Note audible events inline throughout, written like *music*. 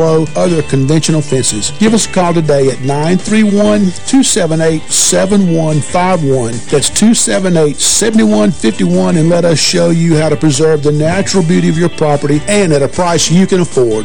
other conventional fences. Give us a call today at 931-278-7151. That's 278-7151 and let us show you how to preserve the natural beauty of your property and at a price you can afford.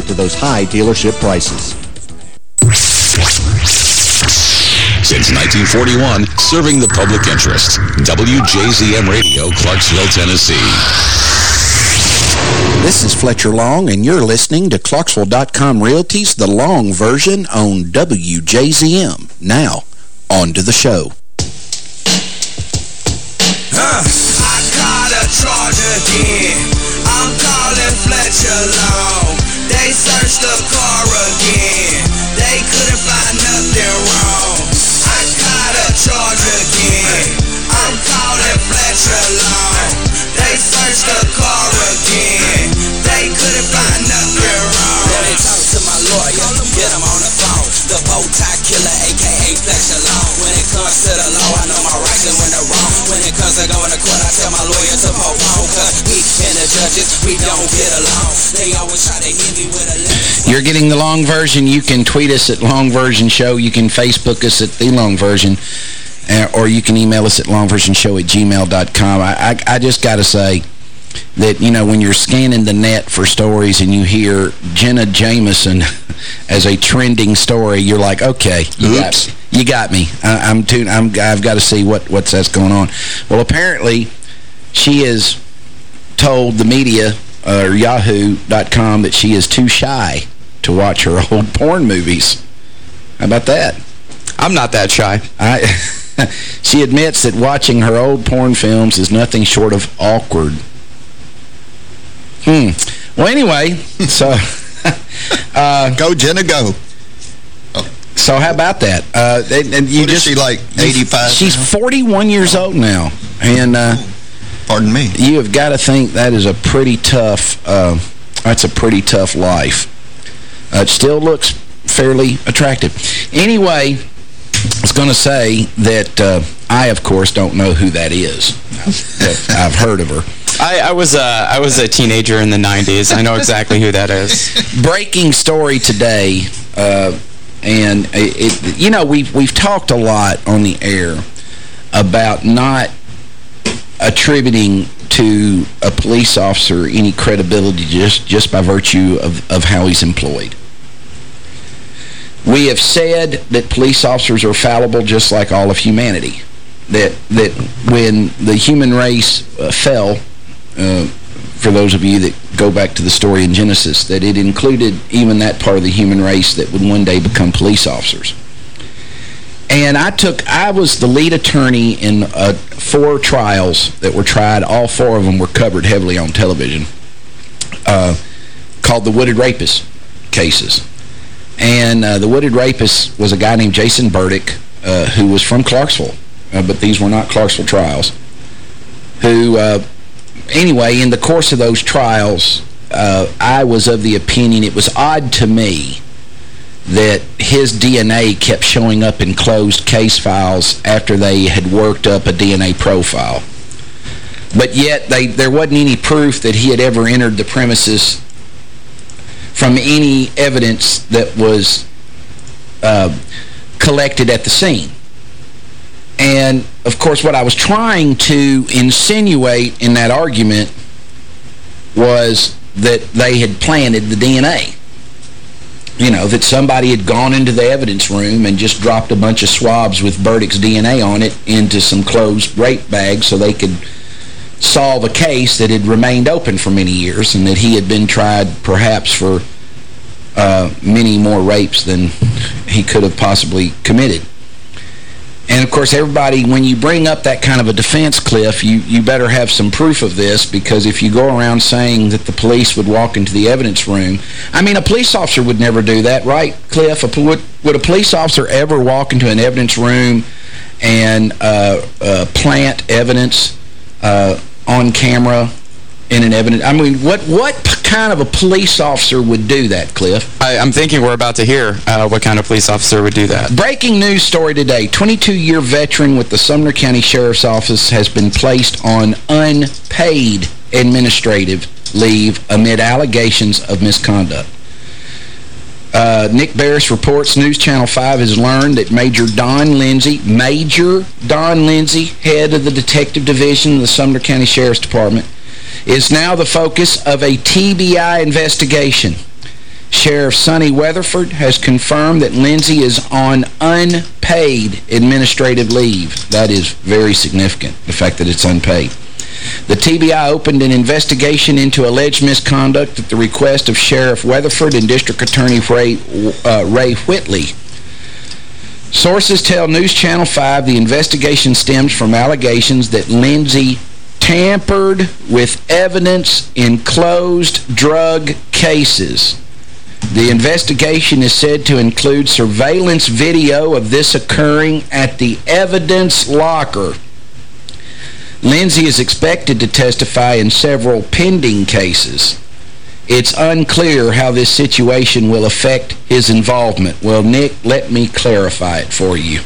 to those high dealership prices. Since 1941, serving the public interest. WJZM Radio, Clarksville, Tennessee. This is Fletcher Long, and you're listening to Clarksville.com Realty's The Long Version on WJZM. Now, on to the show. Huh. I got a charge again. I'm calling Fletcher Long. They searched the car again. They couldn't find nothing wrong. I got a charge again. I'm calling Fletcher Long. They searched the car again. They couldn't find nothing wrong. Let me talk to my lawyer. Get him on the phone. The bow tie killer, aka Fletcher Long. When it comes to the law, I know my rights and when they're wrong. When it comes to going to court, I tell my lawyer to poke on. Cause me and the judges, we don't get along. They always try to hit me with a lemon. You're getting the long version. You can tweet us at Long Version Show. You can Facebook us at The Long Version. Uh, or you can email us at longversionshow at gmail.com. I, I, I just got to say that, you know, when you're scanning the net for stories and you hear Jenna Jameson *laughs* as a trending story, you're like, okay, you got, you got me. I, I'm too, I'm, I've got to see what, what's that's going on. Well, apparently, she has told the media, uh, or yahoo.com, that she is too shy to watch her *laughs* old porn movies. How about that? I'm not that shy. I, *laughs* she admits that watching her old porn films is nothing short of awkward. Hmm. Well, anyway, *laughs* so... uh, go, Jenna, go. So how about that? Uh, and, and you What is just, she, like, 85 She's now? 41 years old now. And... Uh, Pardon me. You have got to think that is a pretty tough, uh, that's a pretty tough life. Uh, it still looks fairly attractive. Anyway, I was going to say that uh, I, of course, don't know who that is. I've heard of her. I, I was a I was a teenager in the 90s. I know exactly who that is. Breaking story today, uh, and it, you know, we've, we've talked a lot on the air about not attributing to a police officer any credibility just, just by virtue of, of how he's employed. We have said that police officers are fallible just like all of humanity. That, that when the human race uh, fell, uh, for those of you that go back to the story in Genesis, that it included even that part of the human race that would one day become police officers. And I took, I was the lead attorney in uh, four trials that were tried. All four of them were covered heavily on television, uh, called the Wooded Rapist cases. And uh, the Wooded Rapist was a guy named Jason Burdick, uh, who was from Clarksville, uh, but these were not Clarksville trials, who, uh, anyway, in the course of those trials, I was of the opinion it was odd to me that his DNA kept showing up in closed case files after they had worked up a DNA profile. But yet, they, there wasn't any proof that he had ever entered the premises from any evidence that was uh, collected at the scene. And, of course, what I was trying to insinuate in that argument was that they had planted the DNA you know, that somebody had gone into the evidence room and just dropped a bunch of swabs with Burdick's DNA on it into some closed rape bags so they could solve a case that had remained open for many years and that he had been tried perhaps for uh, many more rapes than he could have possibly committed. And, of course, everybody, when you bring up that kind of a defense, Cliff, you, you better have some proof of this because if you go around saying that the police would walk into the evidence room, I mean, a police officer would never do that, right, Cliff? A, would, would a police officer ever walk into an evidence room and uh, uh, plant evidence uh, on camera in an evidence? I mean, what what kind of a police officer would do that, Cliff? I, am thinking we're about to hear uh, what kind of police officer would do that. Breaking news story today. 22-year veteran with the Sumner County Sheriff's Office has been placed on unpaid administrative leave amid allegations of misconduct. Uh, Nick Beres reports News Channel 5 has learned that Major Don Lindsay, Major Don Lindsay, head of the Detective Division of the Sumner County Sheriff's Department, is now the focus of a TBI investigation. Sheriff Sonny Weatherford has confirmed that Lindsay is on unpaid administrative leave. That is very significant, the fact that it's unpaid. The TBI opened an investigation into alleged misconduct at the request of Sheriff Weatherford and District Attorney Ray, uh, Ray Whitley. Sources tell News Channel 5 the investigation stems from allegations that Lindsay tampered with evidence in closed drug cases. The investigation is said to include surveillance video of this occurring at the evidence locker. Lindsay is expected to testify in several pending cases. It's unclear how this situation will affect his involvement. Well, Nick, let me clarify it for you.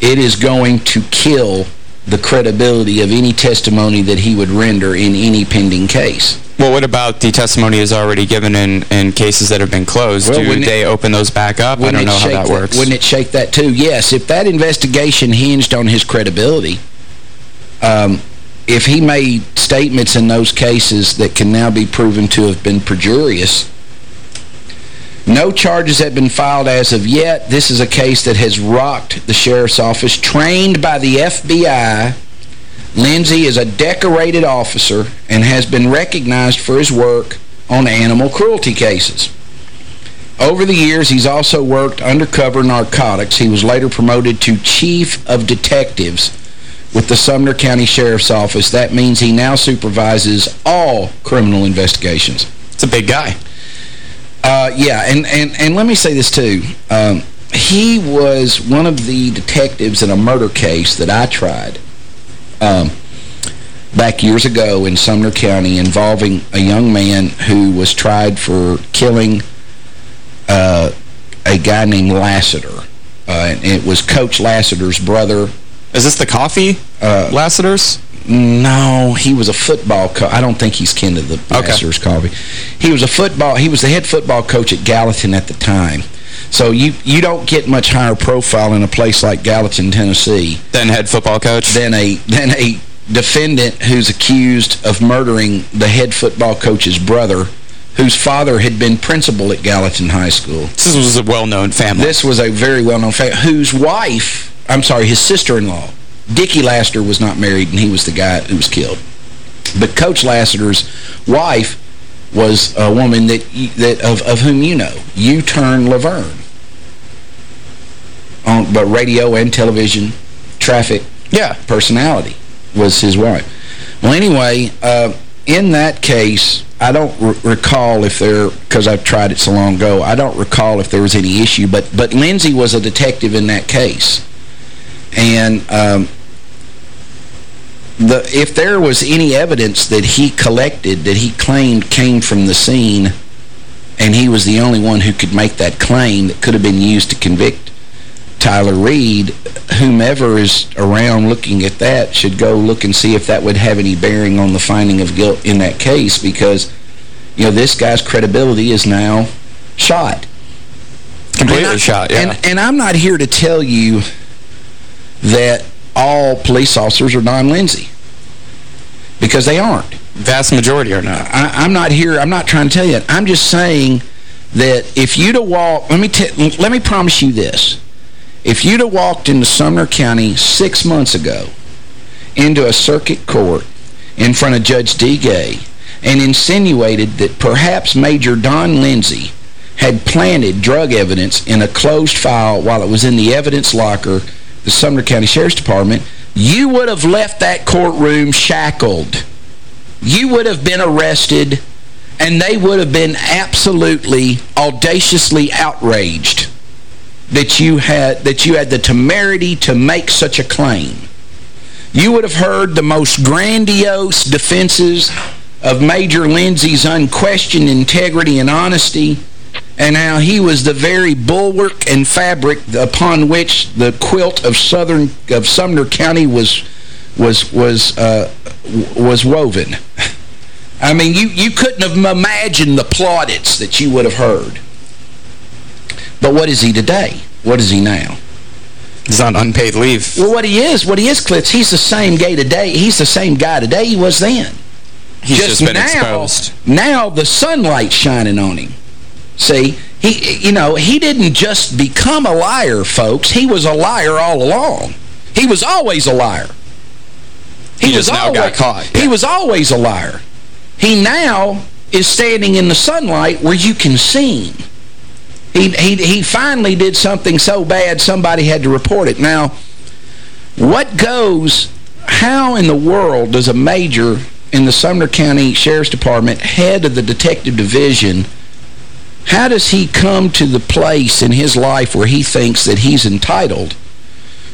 It is going to kill the credibility of any testimony that he would render in any pending case. Well, what about the testimony is already given in, in cases that have been closed? Well, Do they it, open those back up? I don't know how that, that works. Wouldn't it shake that too? Yes, if that investigation hinged on his credibility, um, if he made statements in those cases that can now be proven to have been perjurious, no charges have been filed as of yet. This is a case that has rocked the sheriff's office, trained by the FBI. Lindsay is a decorated officer and has been recognized for his work on animal cruelty cases. Over the years, he's also worked undercover narcotics. He was later promoted to chief of detectives with the Sumner County Sheriff's Office. That means he now supervises all criminal investigations. It's a big guy. Uh, yeah, and, and, and let me say this, too. Um, he was one of the detectives in a murder case that I tried um, back years ago in Sumner County involving a young man who was tried for killing uh, a guy named Lassiter. Uh, it was Coach Lassiter's brother. Is this the coffee uh, Lassiter's? No, he was a football coach. I don't think he's kin to the okay. Lassiter's coffee. He was a football. He was the head football coach at Gallatin at the time. So you you don't get much higher profile in a place like Gallatin, Tennessee. Than head football coach? Than a, than a defendant who's accused of murdering the head football coach's brother whose father had been principal at Gallatin High School. This was a well-known family. This was a very well-known family, whose wife, I'm sorry, his sister-in-law, Dickie Lassiter was not married, and he was the guy who was killed. But Coach Lassiter's wife was a woman that, that of, of whom you know, U-Turn Laverne. On, but radio and television, traffic yeah. personality was his wife. Well, anyway, uh, in that case, I don't recall if there, because I've tried it so long ago, I don't recall if there was any issue, but but Lindsay was a detective in that case. And um, the if there was any evidence that he collected, that he claimed came from the scene, and he was the only one who could make that claim that could have been used to convict Tyler Reed, whomever is around looking at that should go look and see if that would have any bearing on the finding of guilt in that case because, you know, this guy's credibility is now shot. Completely shot, yeah. And, and I'm not here to tell you that all police officers are Don Lindsay because they aren't. Vast majority are not. I, I'm not here, I'm not trying to tell you. I'm just saying that if you'd have walked, let me, let me promise you this. If you'd have walked into Sumner County six months ago into a circuit court in front of Judge Dee Gay and insinuated that perhaps Major Don Lindsay had planted drug evidence in a closed file while it was in the evidence locker the Sumner County Sheriff's Department, you would have left that courtroom shackled. You would have been arrested, and they would have been absolutely, audaciously outraged that you had that you had the temerity to make such a claim. You would have heard the most grandiose defenses of Major Lindsay's unquestioned integrity and honesty, and how he was the very bulwark and fabric upon which the quilt of southern of Sumner County was was was uh, was woven. *laughs* I mean, you you couldn't have imagined the plaudits that you would have heard. But what is he today? What is he now? He's on unpaid leave. Well, what he is, what he is, Cliff, he's the same guy today. He's the same guy today he was then. He's just, been now, exposed. Now the sunlight's shining on him. See, he, you know, he didn't just become a liar, folks. He was a liar all along. He was always a liar. He, he just now always, got caught. He was always a liar. He now is standing in the sunlight where you can see him. He, he, he finally did something so bad somebody had to report it. Now, what goes, how in the world does a major in the Sumner County Sheriff's Department, head of the detective division, how does he come to the place in his life where he thinks that he's entitled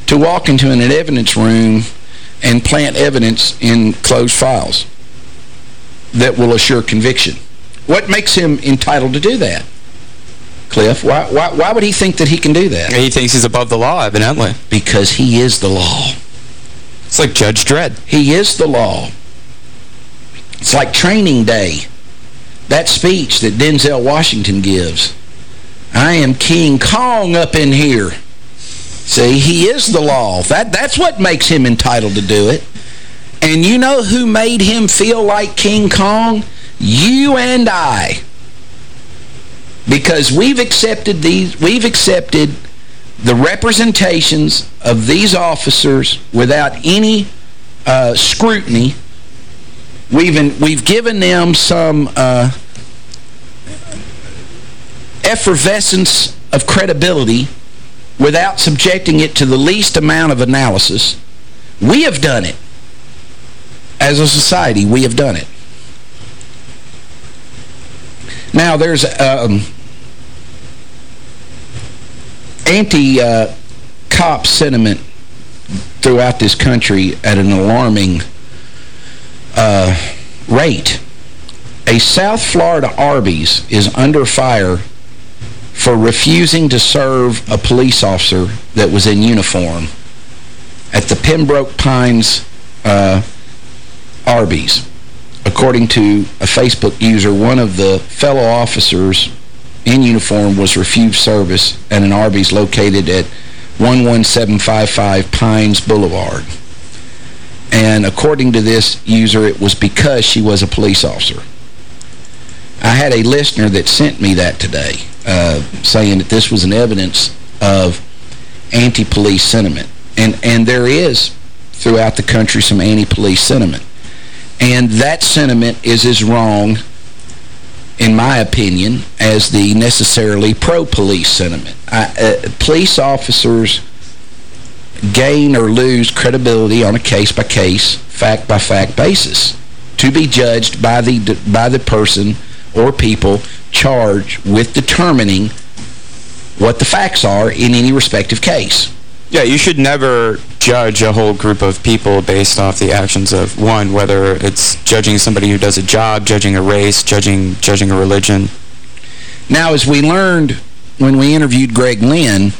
to walk into an evidence room and plant evidence in closed files that will assure conviction? What makes him entitled to do that? Cliff, why, why, why would he think that he can do that? He thinks he's above the law, evidently. Because he is the law. It's like Judge Dredd. He is the law. It's like training day. That speech that Denzel Washington gives. I am King Kong up in here. See, he is the law. That That's what makes him entitled to do it. And you know who made him feel like King Kong? You and I. Because we've accepted these, we've accepted the representations of these officers without any uh, scrutiny. We've in, we've given them some uh, effervescence of credibility without subjecting it to the least amount of analysis. We have done it. As a society, we have done it. Now, there's um, anti-cop uh, sentiment throughout this country at an alarming uh, rate. A South Florida Arby's is under fire for refusing to serve a police officer that was in uniform at the Pembroke Pines uh, Arby's. According to a Facebook user, one of the fellow officers in uniform was refused service at an Arby's located at 11755 Pines Boulevard. And according to this user, it was because she was a police officer. I had a listener that sent me that today, uh, saying that this was an evidence of anti-police sentiment. And, and there is, throughout the country, some anti-police sentiment. And that sentiment is as wrong in my opinion, as the necessarily pro-police sentiment. I, uh, police officers gain or lose credibility on a case-by-case, fact-by-fact basis to be judged by the by the person or people charged with determining what the facts are in any respective case. Yeah, you should never judge a whole group of people based off the actions of one, whether it's judging somebody who does a job, judging a race, judging judging a religion. Now, as we learned when we interviewed Greg Lynn,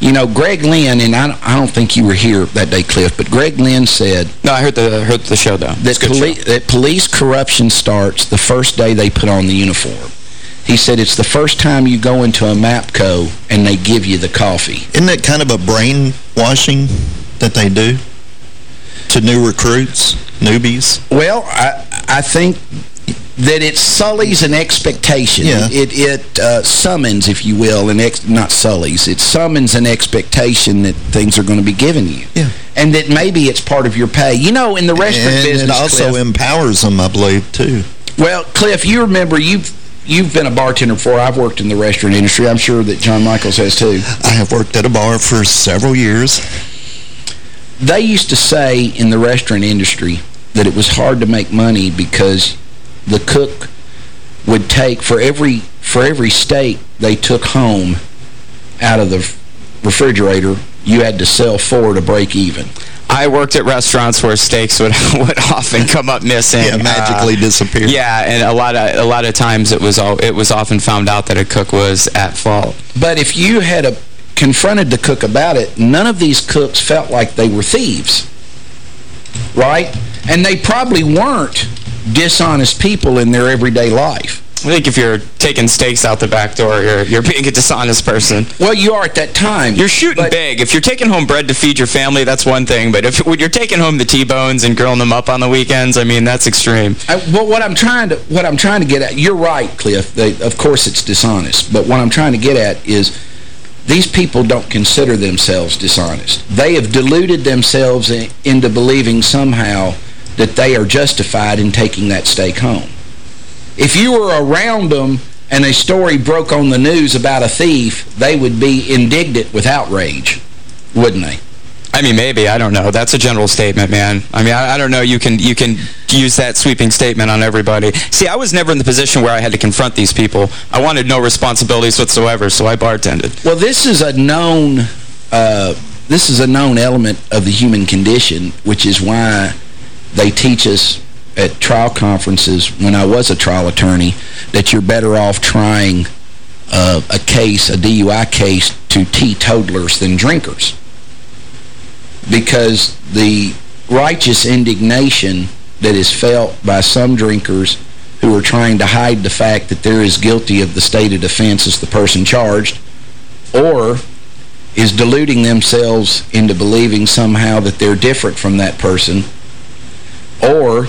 you know, Greg Lynn, and I, I don't think you were here that day, Cliff, but Greg Lynn said... No, I heard the heard the show, though. That, poli show. that police corruption starts the first day they put on the uniform. He said it's the first time you go into a MAPCO and they give you the coffee. Isn't that kind of a brainwashing that they do to new recruits, newbies? Well, I, I think that it sullies an expectation. Yeah. It, it uh, summons, if you will, an ex not sullies, it summons an expectation that things are going to be given you. Yeah. And that maybe it's part of your pay. You know, in the restaurant and business, it also Cliff, empowers them, I believe, too. Well, Cliff, you remember you've you've been a bartender before. I've worked in the restaurant industry. I'm sure that John Michaels has too. I have worked at a bar for several years. they used to say in the restaurant industry that it was hard to make money because the cook would take for every for every steak they took home out of the refrigerator, you had to sell four to break even. I worked at restaurants where steaks would *laughs* would often come up missing. Yeah, magically uh, disappear. Yeah, and a lot of a lot of times it was all it was often found out that a cook was at fault. But if you had a, confronted the cook about it, none of these cooks felt like they were thieves, right? And they probably weren't dishonest people in their everyday life. I think if you're taking steaks out the back door, you're you're being a dishonest person. Well, you are at that time. You're shooting big. If you're taking home bread to feed your family, that's one thing. But if when you're taking home the T-bones and grilling them up on the weekends, I mean, that's extreme. I, well, what I'm trying to what I'm trying to get at, you're right, Cliff. They, of course, it's dishonest. But what I'm trying to get at is these people don't consider themselves dishonest. They have deluded themselves in, into believing somehow that they are justified in taking that steak home. If you were around them and a story broke on the news about a thief, they would be indignant with outrage, wouldn't they? I mean, maybe. I don't know. That's a general statement, man. I mean, I, I, don't know. You can you can use that sweeping statement on everybody. See, I was never in the position where I had to confront these people. I wanted no responsibilities whatsoever, so I bartended. Well, this is a known uh, this is a known element of the human condition, which is why they teach us at trial conferences when I was a trial attorney that you're better off trying uh, a case, a DUI case, to teetotalers than drinkers. Because the righteous indignation that is felt by some drinkers who are trying to hide the fact that they're as guilty of the stated offense as the person charged, or is deluding themselves into believing somehow that they're different from that person, or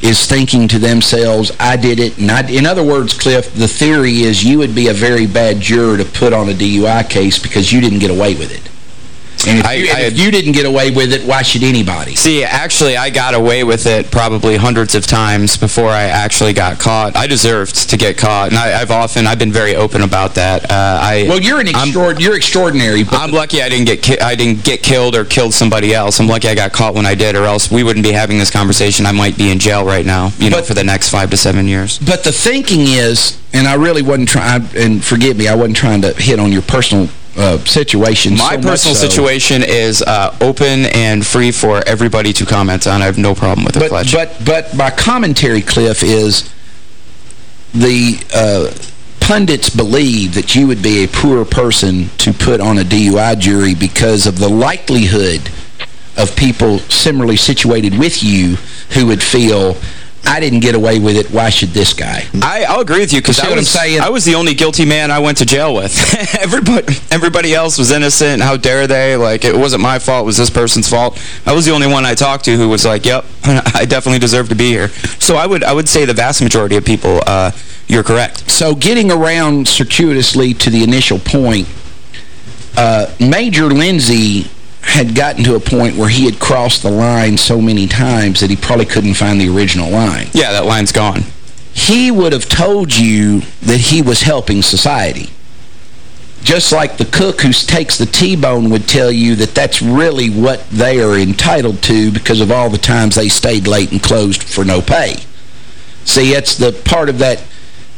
is thinking to themselves, I did it. And I, in other words, Cliff, the theory is you would be a very bad juror to put on a DUI case because you didn't get away with it. And if, I, you, and if you didn't get away with it, why should anybody? See, actually, I got away with it probably hundreds of times before I actually got caught. I deserved to get caught, and I, have often, I've been very open about that. Uh, I, well, you're an extraordinary. You're extraordinary. I'm lucky I didn't get I didn't get killed or killed somebody else. I'm lucky I got caught when I did, or else we wouldn't be having this conversation. I might be in jail right now, you know, for the next five to seven years. But the thinking is, and I really wasn't trying, and forgive me, I wasn't trying to hit on your personal uh, situation. My so personal so. situation is uh, open and free for everybody to comment on. I have no problem with it, but, Fletch. But, but my commentary, Cliff, is the uh, pundits believe that you would be a poor person to put on a DUI jury because of the likelihood of people similarly situated with you who would feel I didn't get away with it. Why should this guy? I, I'll agree with you because I, was, I was the only guilty man I went to jail with. *laughs* everybody, everybody else was innocent. How dare they? Like, it wasn't my fault. It was this person's fault. I was the only one I talked to who was like, yep, *laughs* I definitely deserve to be here. So I would I would say the vast majority of people, uh, you're correct. So getting around circuitously to the initial point, uh, Major Lindsey had gotten to a point where he had crossed the line so many times that he probably couldn't find the original line. Yeah, that line's gone. He would have told you that he was helping society. Just like the cook who takes the T-bone would tell you that that's really what they are entitled to because of all the times they stayed late and closed for no pay. See, it's the part of that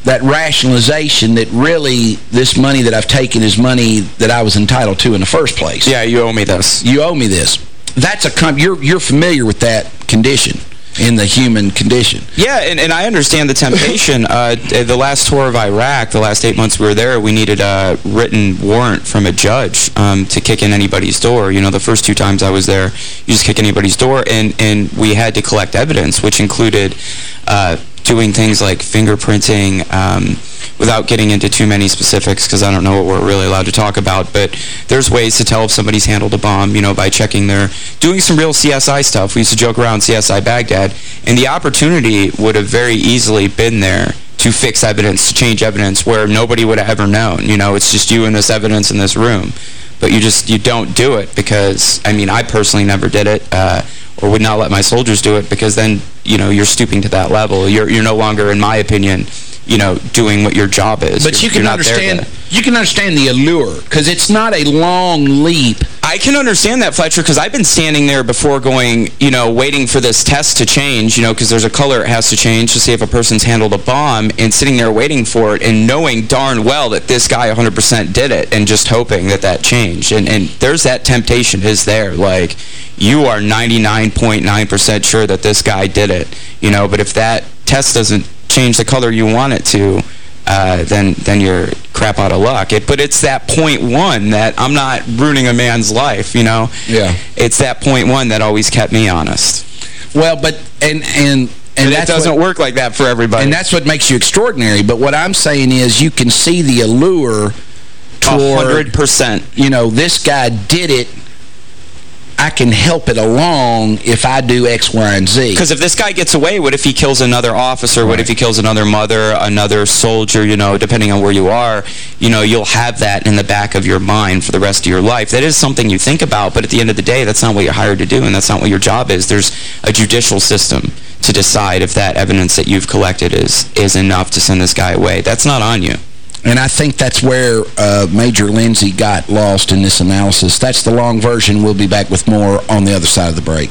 that rationalization that really this money that I've taken is money that I was entitled to in the first place. Yeah, you owe me this. You owe me this. That's a you're you're familiar with that condition in the human condition. Yeah, and, and I understand the temptation. *laughs* uh, the last tour of Iraq, the last eight months we were there, we needed a written warrant from a judge um, to kick in anybody's door. You know, the first two times I was there, you just kick anybody's door, and, and we had to collect evidence, which included uh, doing things like fingerprinting um, without getting into too many specifics because I don't know what we're really allowed to talk about, but there's ways to tell if somebody's handled a bomb, you know, by checking their, doing some real CSI stuff. We used to joke around CSI Baghdad, and the opportunity would have very easily been there to fix evidence, to change evidence where nobody would have ever known. You know, it's just you and this evidence in this room. But you just, you don't do it because, I mean, I personally never did it. Uh, or would not let my soldiers do it because then, you know, you're stooping to that level. You're, you're no longer, in my opinion, you know, doing what your job is. But you're, you can understand you can understand the allure because it's not a long leap. I can understand that, Fletcher, because I've been standing there before going, you know, waiting for this test to change, you know, because there's a color it has to change to see if a person's handled a bomb, and sitting there waiting for it and knowing darn well that this guy 100% did it and just hoping that that changed. And, and there's that temptation is there. Like, you are 99.9% sure that this guy did it, you know, but if that test doesn't change the color you want it to, uh, then then you're crap out of luck. It, but it's that point one that I'm not ruining a man's life, you know? Yeah. It's that point one that always kept me honest. Well, but, and, and, and that doesn't what, work like that for everybody. And that's what makes you extraordinary. But what I'm saying is you can see the allure toward... 100%. You know, this guy did it I can help it along if I do X, Y, and Z. Because if this guy gets away, what if he kills another officer? Right. What if he kills another mother, another soldier, you know, depending on where you are? You know, you'll have that in the back of your mind for the rest of your life. That is something you think about, but at the end of the day, that's not what you're hired to do, and that's not what your job is. There's a judicial system to decide if that evidence that you've collected is, is enough to send this guy away. That's not on you. And I think that's where uh, Major Lindsey got lost in this analysis. That's the long version. We'll be back with more on the other side of the break.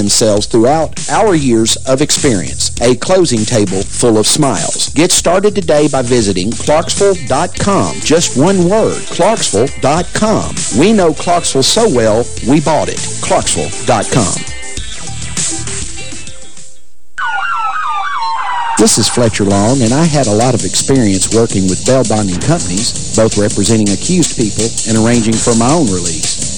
throughout our years of experience. A closing table full of smiles. Get started today by visiting Clarksville.com. Just one word, Clarksville.com. We know Clarksville so well, we bought it. Clarksville.com. This is Fletcher Long, and I had a lot of experience working with bail bonding companies, both representing accused people and arranging for my own release.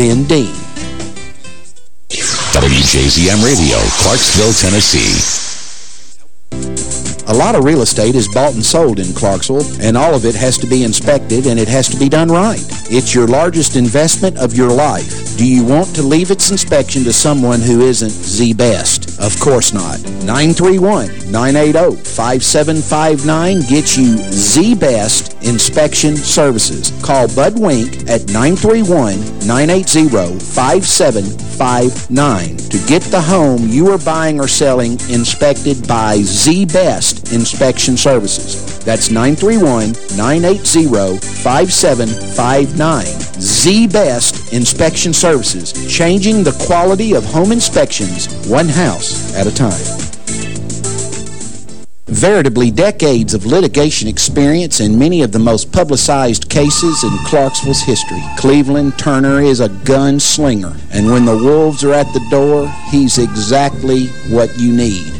Ben Dean. WJZM Radio, Clarksville, Tennessee. A lot of real estate is bought and sold in Clarksville, and all of it has to be inspected, and it has to be done right. It's your largest investment of your life. Do you want to leave its inspection to someone who isn't the best? Of course not. 931-980-5759 gets you the best inspection services. Call Bud Wink at 931-980-5759 to get the home you are buying or selling inspected by the best inspection services. That's 931-980-5759. The Best Inspection Services, changing the quality of home inspections one house at a time. Veritably decades of litigation experience in many of the most publicized cases in Clarksville's history. Cleveland Turner is a gunslinger, and when the wolves are at the door, he's exactly what you need.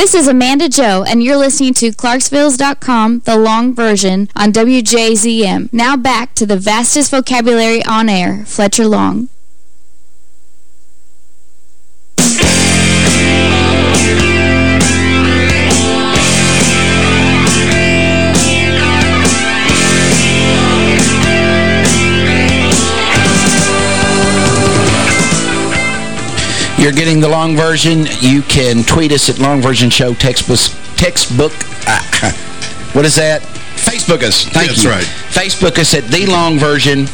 This is Amanda Joe, and you're listening to Clarksvilles.com, the long version, on WJZM. Now back to the vastest vocabulary on air, Fletcher Long. You're getting the long version. You can tweet us at Long Version Show textbook. textbook *laughs* uh, what is that? Facebook us. Thank That's you. right. Facebook us at The Long Version,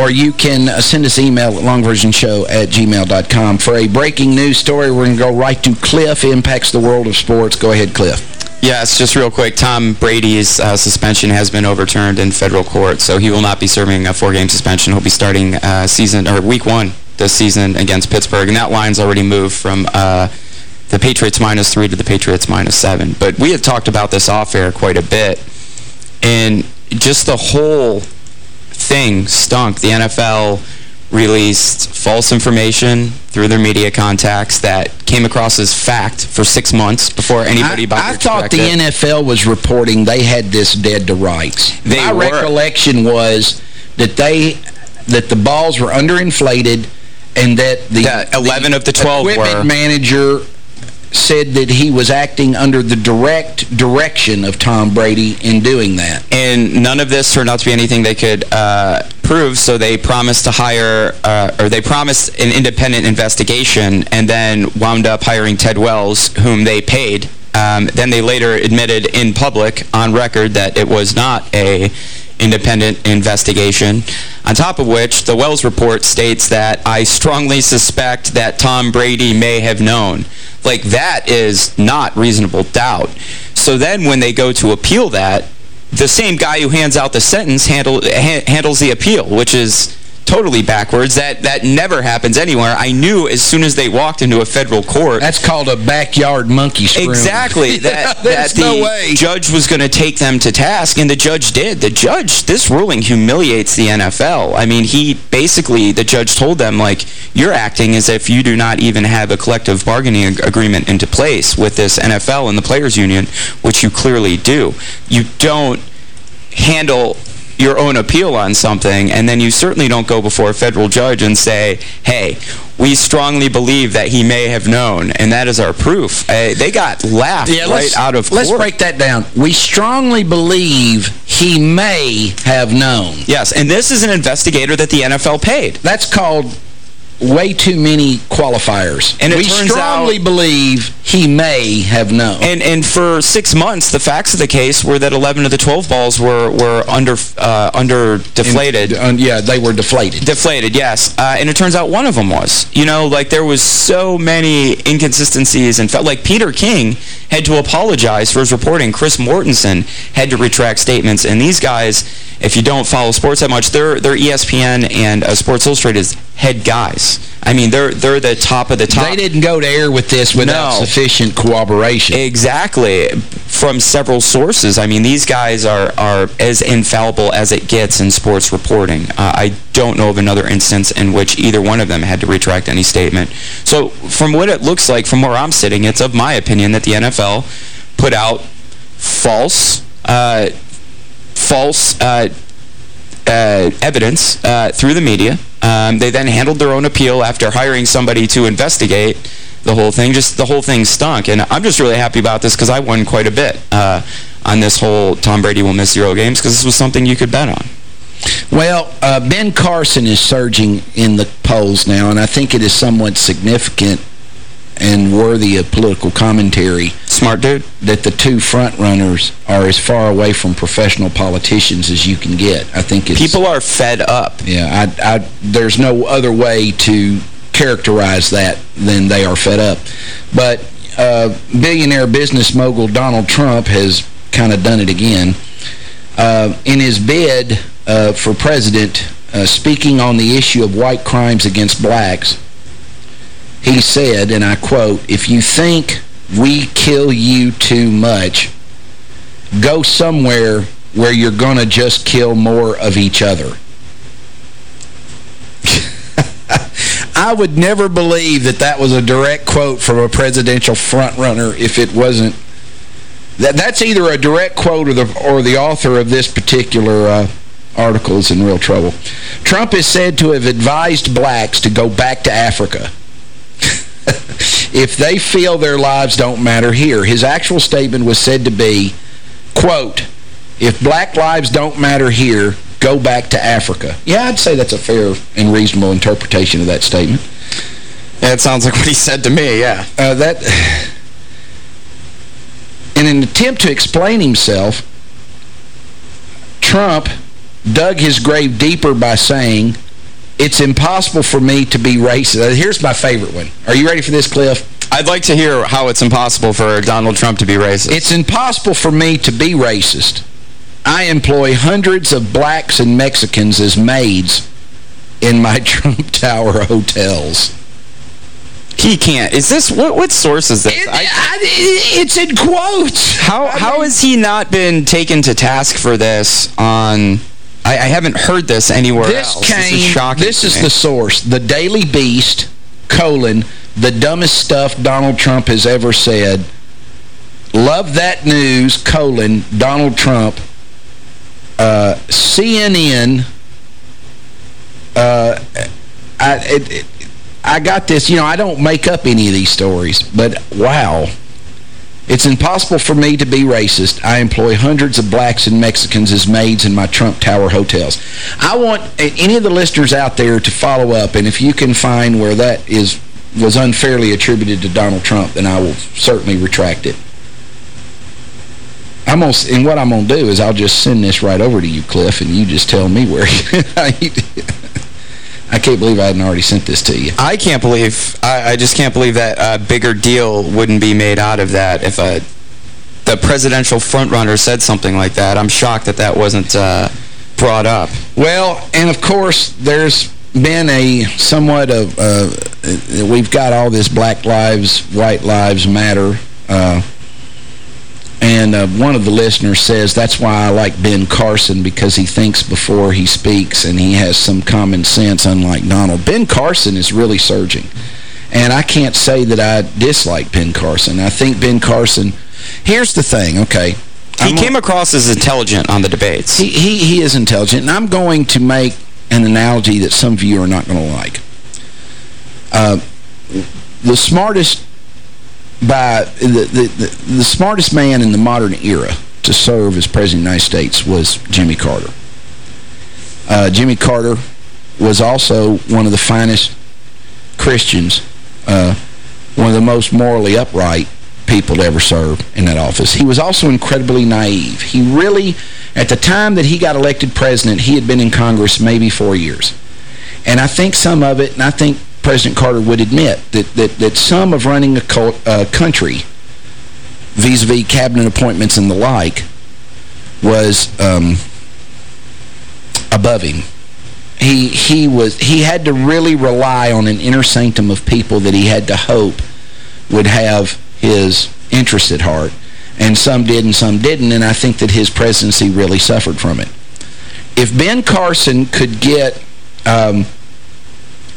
or you can uh, send us email at longversionshow at gmail.com. For a breaking news story, we're going to go right to Cliff. Impacts the world of sports. Go ahead, Cliff. Yes, just real quick, Tom Brady's uh, suspension has been overturned in federal court, so he will not be serving a four-game suspension. He'll be starting uh, season or week one this season against Pittsburgh, and that line's already moved from uh, the Patriots minus three to the Patriots minus seven. But we had talked about this off-air quite a bit, and just the whole thing stunk. The NFL released false information through their media contacts that came across as fact for six months before anybody I, I thought the it. NFL was reporting they had this dead to rights. They My were. recollection was that they that the balls were underinflated and that the, That 11 of the 12 equipment were. manager said that he was acting under the direct direction of Tom Brady in doing that. And none of this turned out to be anything they could uh, prove, so they promised to hire, uh, or they promised an independent investigation, and then wound up hiring Ted Wells, whom they paid. Um, then they later admitted in public, on record, that it was not a independent investigation. On top of which, the Wells report states that I strongly suspect that Tom Brady may have known. Like, that is not reasonable doubt. So then when they go to appeal that, the same guy who hands out the sentence handle, ha handles the appeal, which is totally backwards. That that never happens anywhere. I knew as soon as they walked into a federal court. That's called a backyard monkey screw. Exactly. *laughs* That, that the no way. judge was going to take them to task, and the judge did. The judge, this ruling humiliates the NFL. I mean, he basically, the judge told them, like, you're acting as if you do not even have a collective bargaining ag- agreement into place with this NFL and the Players Union, which you clearly do. You don't handle your own appeal on something, and then you certainly don't go before a federal judge and say, hey, we strongly believe that he may have known, and that is our proof. Uh, they got laughed Yeah, right out of court. let's court. break that down. We strongly believe he may have known. Yes, and this is an investigator that the NFL paid. That's called way too many qualifiers. And it we strongly out- believe he may have known. And and for six months, the facts of the case were that 11 of the 12 balls were were under uh, under deflated. And, yeah, they were deflated. Deflated, yes. Uh, and it turns out one of them was. You know, like there was so many inconsistencies and felt like Peter King had to apologize for his reporting. Chris Mortensen had to retract statements. And these guys, if you don't follow sports that much, they're, they're ESPN and uh, Sports Illustrated's head guys. I mean, they're they're the top of the top. They didn't go to air with this without No. sufficient corroboration. Exactly. From several sources. I mean, these guys are, are as infallible as it gets in sports reporting. Uh, I don't know of another instance in which either one of them had to retract any statement. So from what it looks like, from where I'm sitting, it's of my opinion that the NFL put out false, uh, false uh, uh, evidence uh, through the media. Um, they then handled their own appeal after hiring somebody to investigate the whole thing. Just the whole thing stunk. And I'm just really happy about this because I won quite a bit uh, on this whole Tom Brady will miss zero games because this was something you could bet on. Well, uh, Ben Carson is surging in the polls now, and I think it is somewhat significant and worthy of political commentary. Smart dude. That the two front runners are as far away from professional politicians as you can get. I think it's... People are fed up. Yeah, I, I, there's no other way to characterize that than they are fed up. But uh, billionaire business mogul Donald Trump has kind of done it again. Uh, in his bid uh, for president, uh, speaking on the issue of white crimes against blacks, he said, and I quote, if you think we kill you too much, go somewhere where you're going to just kill more of each other. *laughs* I would never believe that that was a direct quote from a presidential frontrunner if it wasn't. That That's either a direct quote or the, or the author of this particular uh, article is in real trouble. Trump is said to have advised blacks to go back to Africa if they feel their lives don't matter here. His actual statement was said to be, quote, if black lives don't matter here, go back to Africa. Yeah, I'd say that's a fair and reasonable interpretation of that statement. That sounds like what he said to me, yeah. Uh, that, in an attempt to explain himself, Trump dug his grave deeper by saying, it's impossible for me to be racist. Uh, here's my favorite one. Are you ready for this, Cliff? I'd like to hear how it's impossible for Donald Trump to be racist. It's impossible for me to be racist. I employ hundreds of blacks and Mexicans as maids in my *laughs* Trump Tower hotels. He can't. Is this what? What source is this? It, I, I, it's in quotes. How I how mean, has he not been taken to task for this on? I, I haven't heard this anywhere this else. Came, this is shocking. This is the source. The Daily Beast, colon, the dumbest stuff Donald Trump has ever said. Love that news, colon, Donald Trump. Uh, CNN, uh, I, it, it, I got this, you know, I don't make up any of these stories, but wow. It's impossible for me to be racist. I employ hundreds of blacks and Mexicans as maids in my Trump Tower hotels. I want eh, any of the listeners out there to follow up, and if you can find where that is was unfairly attributed to Donald Trump, then I will certainly retract it. I'm gonna, and what I'm going to do is I'll just send this right over to you, Cliff, and you just tell me where *laughs* *laughs* I can't believe I hadn't already sent this to you. I can't believe, I, I just can't believe that a bigger deal wouldn't be made out of that if a, the presidential frontrunner said something like that. I'm shocked that that wasn't uh, brought up. Well, and of course, there's been a somewhat of, uh, we've got all this Black Lives, White Lives Matter uh, and uh, one of the listeners says, that's why I like Ben Carson, because he thinks before he speaks, and he has some common sense, unlike Donald. Ben Carson is really surging. And I can't say that I dislike Ben Carson. I think Ben Carson... Here's the thing, okay? He I'm came across as intelligent on the debates. He, he, he is intelligent, and I'm going to make an analogy that some of you are not going to like. Uh, the smartest by the, the, the, smartest man in the modern era to serve as President of the United States was Jimmy Carter. Uh, Jimmy Carter was also one of the finest Christians, uh, one of the most morally upright people to ever serve in that office. He was also incredibly naive. He really, at the time that he got elected president, he had been in Congress maybe four years. And I think some of it, and I think President Carter would admit that, that, that some of running a uh, country vis-a-vis -vis cabinet appointments and the like was um, above him. He he was he had to really rely on an inner sanctum of people that he had to hope would have his interest at heart. And some did and some didn't, and I think that his presidency really suffered from it. If Ben Carson could get um,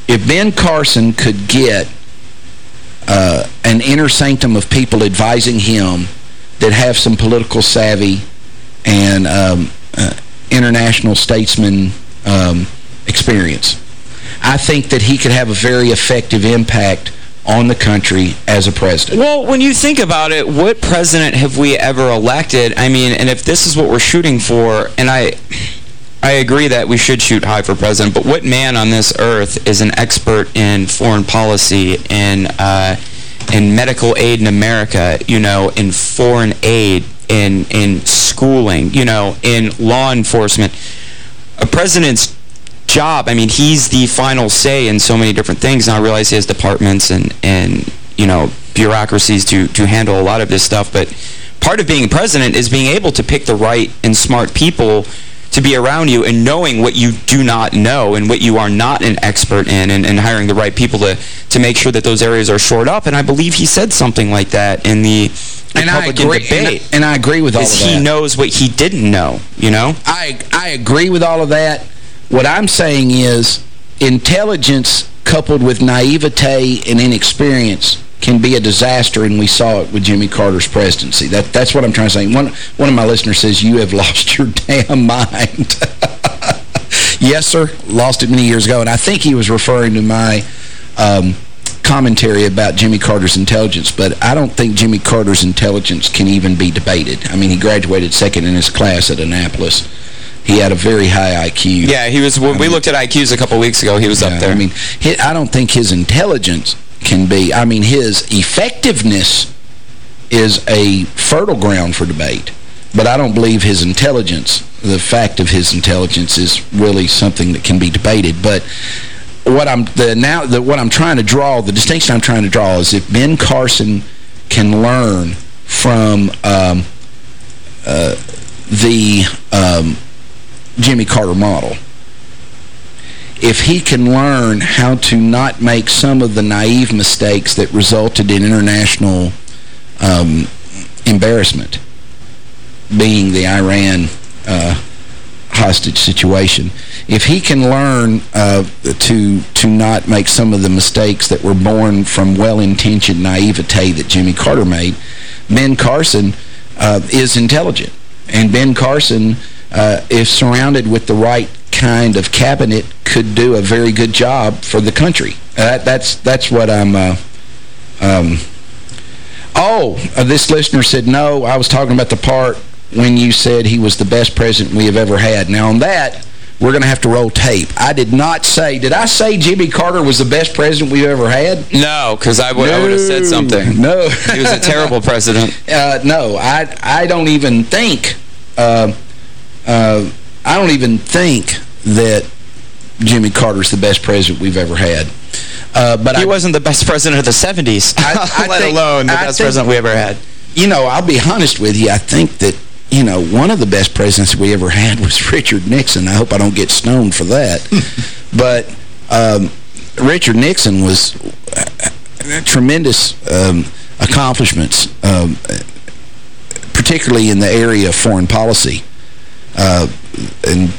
if Ben Carson could get uh, an inner sanctum of people advising him that have some political savvy and um, uh, international statesman um, experience, I think that he could have a very effective impact on the country as a president. Well, when you think about it, what president have we ever elected? I mean, and if this is what we're shooting for, and I... I agree that we should shoot high for president, but what man on this earth is an expert in foreign policy, in, uh, in medical aid in America, you know, in foreign aid, in, in schooling, you know, in law enforcement? A president's job, I mean, he's the final say in so many different things. Now, I realize he has departments and, and you know, bureaucracies to, to handle a lot of this stuff, but part of being president is being able to pick the right and smart people to be around you and knowing what you do not know and what you are not an expert in and, and hiring the right people to, to make sure that those areas are shored up. And I believe he said something like that in the and Republican I agree, debate. And, and, I agree with all of that. he knows what he didn't know, you know? I, I agree with all of that. What I'm saying is intelligence coupled with naivete and inexperience can be a disaster, and we saw it with Jimmy Carter's presidency. That That's what I'm trying to say. One, one of my listeners says, you have *laughs* lost your damn mind. *laughs* yes, sir, lost it many years ago, and I think he was referring to my um, commentary about Jimmy Carter's intelligence, but I don't think Jimmy Carter's intelligence can even be debated. I mean, he graduated second in his class at Annapolis. He had a very high IQ. Yeah, he was. When I we mean, looked at IQs a couple weeks ago, he was yeah, up there. I mean, he, I don't think his intelligence can be. I mean, his effectiveness is a fertile ground for debate. But I don't believe his intelligence, the fact of his intelligence, is really something that can be debated. But what I'm the now the, what I'm trying to draw, the distinction I'm trying to draw is if Ben Carson can learn from um, uh, the um, Jimmy Carter model, if he can learn how to not make some of the naive mistakes that resulted in international um, embarrassment, being the Iran uh, hostage situation. If he can learn uh, to to not make some of the mistakes that were born from well-intentioned naivete that Jimmy Carter made, Ben Carson uh, is intelligent. And Ben Carson, uh, if surrounded with the right kind of cabinet, could do a very good job for the country. Uh, that's that's what I'm... Uh, um, oh, uh, this listener said, no, I was talking about the part when you said he was the best president we have ever had. Now, on that, we're going to have to roll tape. I did not say, did I say Jimmy Carter was the best president we've ever had? No, because I would, no. I would have said something. No. he was a terrible president. *laughs* Uh, no, I, I don't even think, uh, uh, I don't even think that Jimmy Carter's the best president we've ever had. Uh, but he I, wasn't the best president of the 70s, I, *laughs* I let think, alone the best think, president we ever had. You know, I'll be honest with you. I think that you know, one of the best presidents we ever had was *laughs* Richard Nixon. I hope I don't get stoned for that. *laughs* but um, Richard Nixon was uh, tremendous um, accomplishments, um, particularly in the area of foreign policy. Uh, and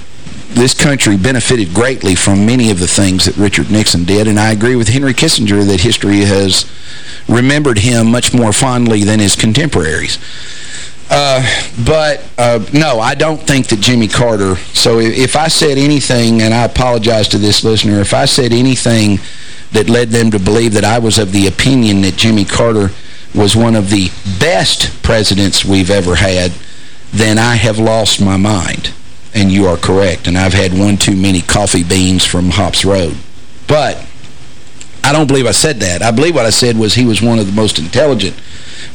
this country benefited greatly from many of the things that Richard Nixon did, and I agree with Henry Kissinger that history has remembered him much more fondly than his contemporaries. Uh, but, uh, no, I don't think that Jimmy Carter, so if, if I said anything, and I apologize to this listener, if I said anything that led them to believe that I was of the opinion that Jimmy Carter was one of the best presidents we've ever had, then I have lost my mind. And you are correct. And I've had one too many coffee beans from Hops Road. But I don't believe I said that. I believe what I said was he was one of the most intelligent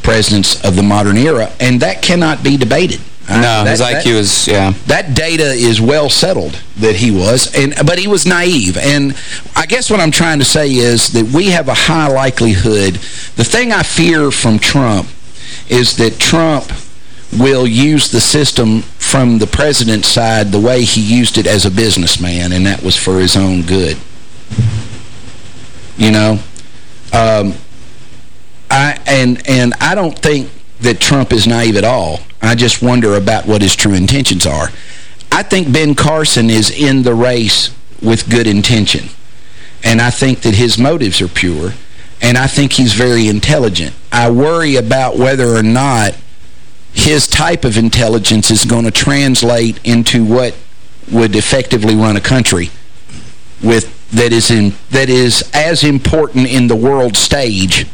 presidents of the modern era, and that cannot be debated. No, that, his IQ that, is, yeah. That data is well settled that he was, and but he was naive. And I guess what I'm trying to say is that we have a high likelihood. The thing I fear from Trump is that Trump will use the system from the president's side the way he used it as a businessman, and that was for his own good. You know? Um, I and and I don't think that Trump is naive at all. I just wonder about what his true intentions are. I think Ben Carson is in the race with good intention. And I think that his motives are pure. And I think he's very intelligent. I worry about whether or not his type of intelligence is going to translate into what would effectively run a country with that is in that is as important in the world stage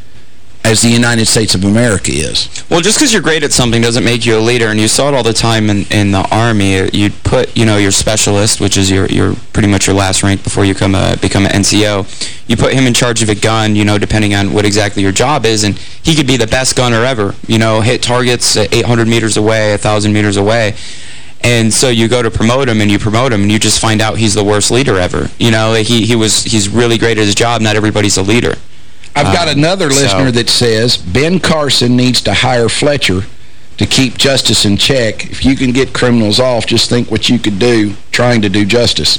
as the United States of America is. Well, just because you're great at something doesn't make you a leader, and you saw it all the time in, in the Army. You'd put, you know, your specialist, which is your, your pretty much your last rank before you come a, become an NCO, you put him in charge of a gun, you know, depending on what exactly your job is, and he could be the best gunner ever, you know, hit targets 800 meters away, 1,000 meters away. And so you go to promote him and you promote him and you just find out he's the worst leader ever. You know, he, he was he's really great at his job. Not everybody's a leader. I've got um, another listener so. that says Ben Carson needs to hire Fletcher to keep justice in check. If you can get criminals off, just think what you could do trying to do justice.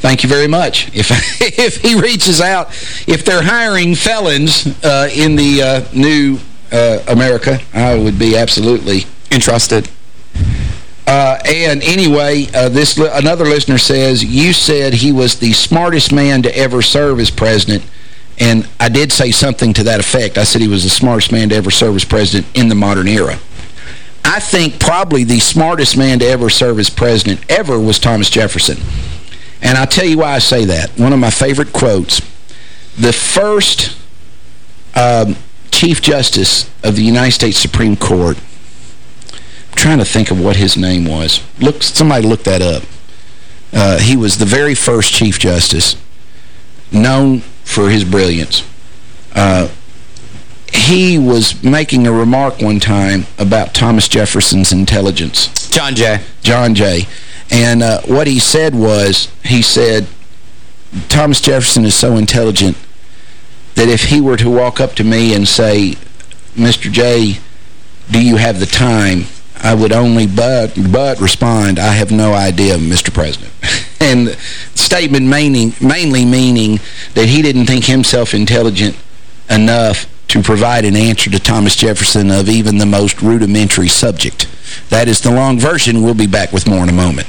Thank you very much. *laughs* If if he reaches out, if they're hiring felons uh, in the uh, new uh, America, I would be absolutely interested. Uh, and anyway, uh, this another listener says, you said he was the smartest man to ever serve as president. And I did say something to that effect. I said he was the smartest man to ever serve as president in the modern era. I think probably the smartest man to ever serve as president ever was Thomas Jefferson. And I'll tell you why I say that. One of my favorite quotes, the first um, Chief Justice of the United States Supreme Court, I'm trying to think of what his name was. Look, Somebody look that up. Uh, he was the very first Chief Justice, known for his brilliance. Uh, he was making a remark one time about Thomas Jefferson's intelligence. John Jay. John Jay. And uh, what he said was, he said, Thomas Jefferson is so intelligent that if he were to walk up to me and say, Mr. Jay, do you have the time? I would only but, but respond, I have no idea, Mr. President. *laughs* and statement mainly, mainly meaning that he didn't think himself intelligent enough to provide an answer to Thomas Jefferson of even the most rudimentary subject. That is the long version. We'll be back with more in a moment.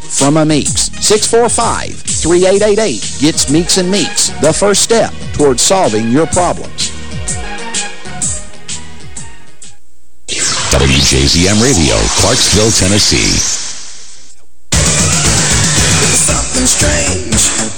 from a Meeks. 645-3888 gets Meeks and Meeks, the first step towards solving your problems. WJZM Radio, Clarksville, Tennessee. Something strange in your neighborhood.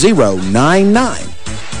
931-645-6099.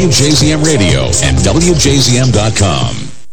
Radio and WJZM.com.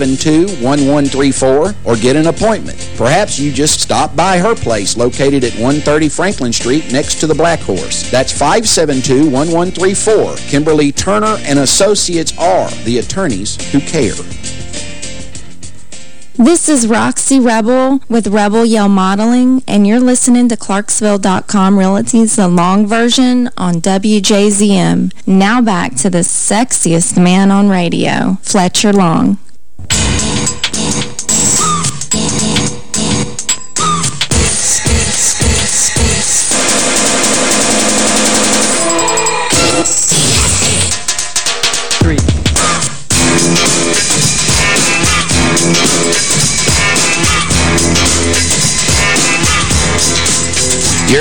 572-1134 or get an appointment. Perhaps you just stop by her place located at 130 Franklin Street next to the Black Horse. That's 572-1134. Kimberly Turner and Associates are the attorneys who care. This is Roxy Rebel with Rebel Yell Modeling, and you're listening to Clarksville.com Realty's The Long Version on WJZM. Now back to the sexiest man on radio, Fletcher Long.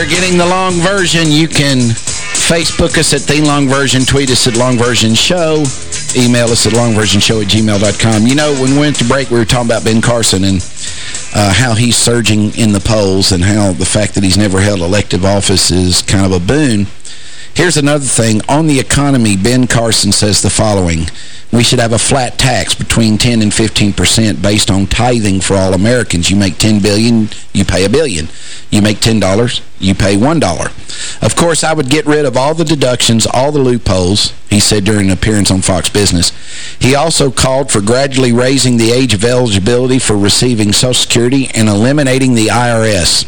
Getting the long version. You can Facebook us at The Long Version. Tweet us at Long Version Show. Email us at longversionshow at gmail.com. You know, when we went to break, we were talking about Ben Carson and uh, how he's surging in the polls and how the fact that he's never held elective office is kind of a boon. Here's another thing. On the economy, Ben Carson says the following. We should have a flat tax between 10 and 15 percent based on tithing for all Americans. You make 10 billion, you pay a billion. You make $10, you pay $1. Of course, I would get rid of all the deductions, all the loopholes, he said during an appearance on Fox Business. He also called for gradually raising the age of eligibility for receiving Social Security and eliminating the IRS.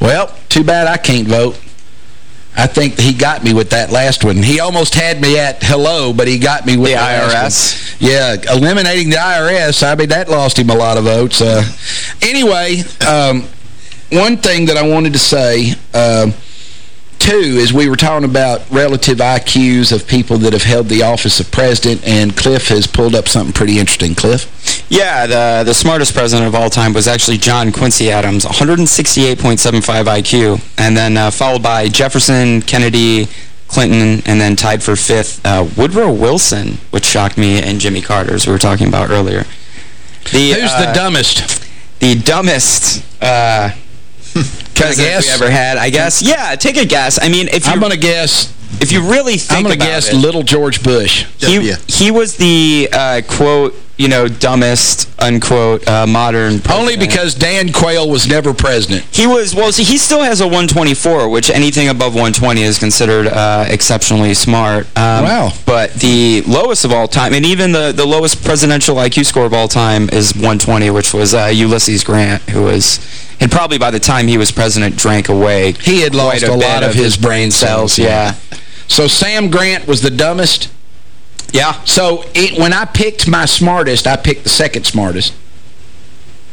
Well, too bad I can't vote. I think he got me with that last one. He almost had me at hello, but he got me with the, the IRS. Yeah, eliminating the IRS, I mean, that lost him a lot of votes. Uh, anyway, um, one thing that I wanted to say, uh, too, is we were talking about relative IQs of people that have held the office of president, and Cliff has pulled up something pretty interesting. Cliff? Yeah, the the smartest president of all time was actually John Quincy Adams, 168.75 IQ, and then uh, followed by Jefferson, Kennedy, Clinton, and then tied for fifth, uh, Woodrow Wilson, which shocked me, and Jimmy Carter, as we were talking about earlier. The, Who's uh, the dumbest? The dumbest president guess? we ever had, I guess. Yeah, take a guess. I mean, if I'm going to guess... If you really think I'm going to guess it, little George Bush. He, he was the, uh, quote, you know, dumbest, unquote, uh, modern president. Only because Dan Quayle was never president. He was, well, see, he still has a 124, which anything above 120 is considered uh, exceptionally smart. Um, wow. But the lowest of all time, and even the, the lowest presidential IQ score of all time is 120, which was uh, Ulysses Grant, who was, and probably by the time he was president, drank away. He had lost a, a lot of, of his brain cells. yeah. So Sam Grant was the dumbest? Yeah. So it, when I picked my smartest, I picked the second smartest.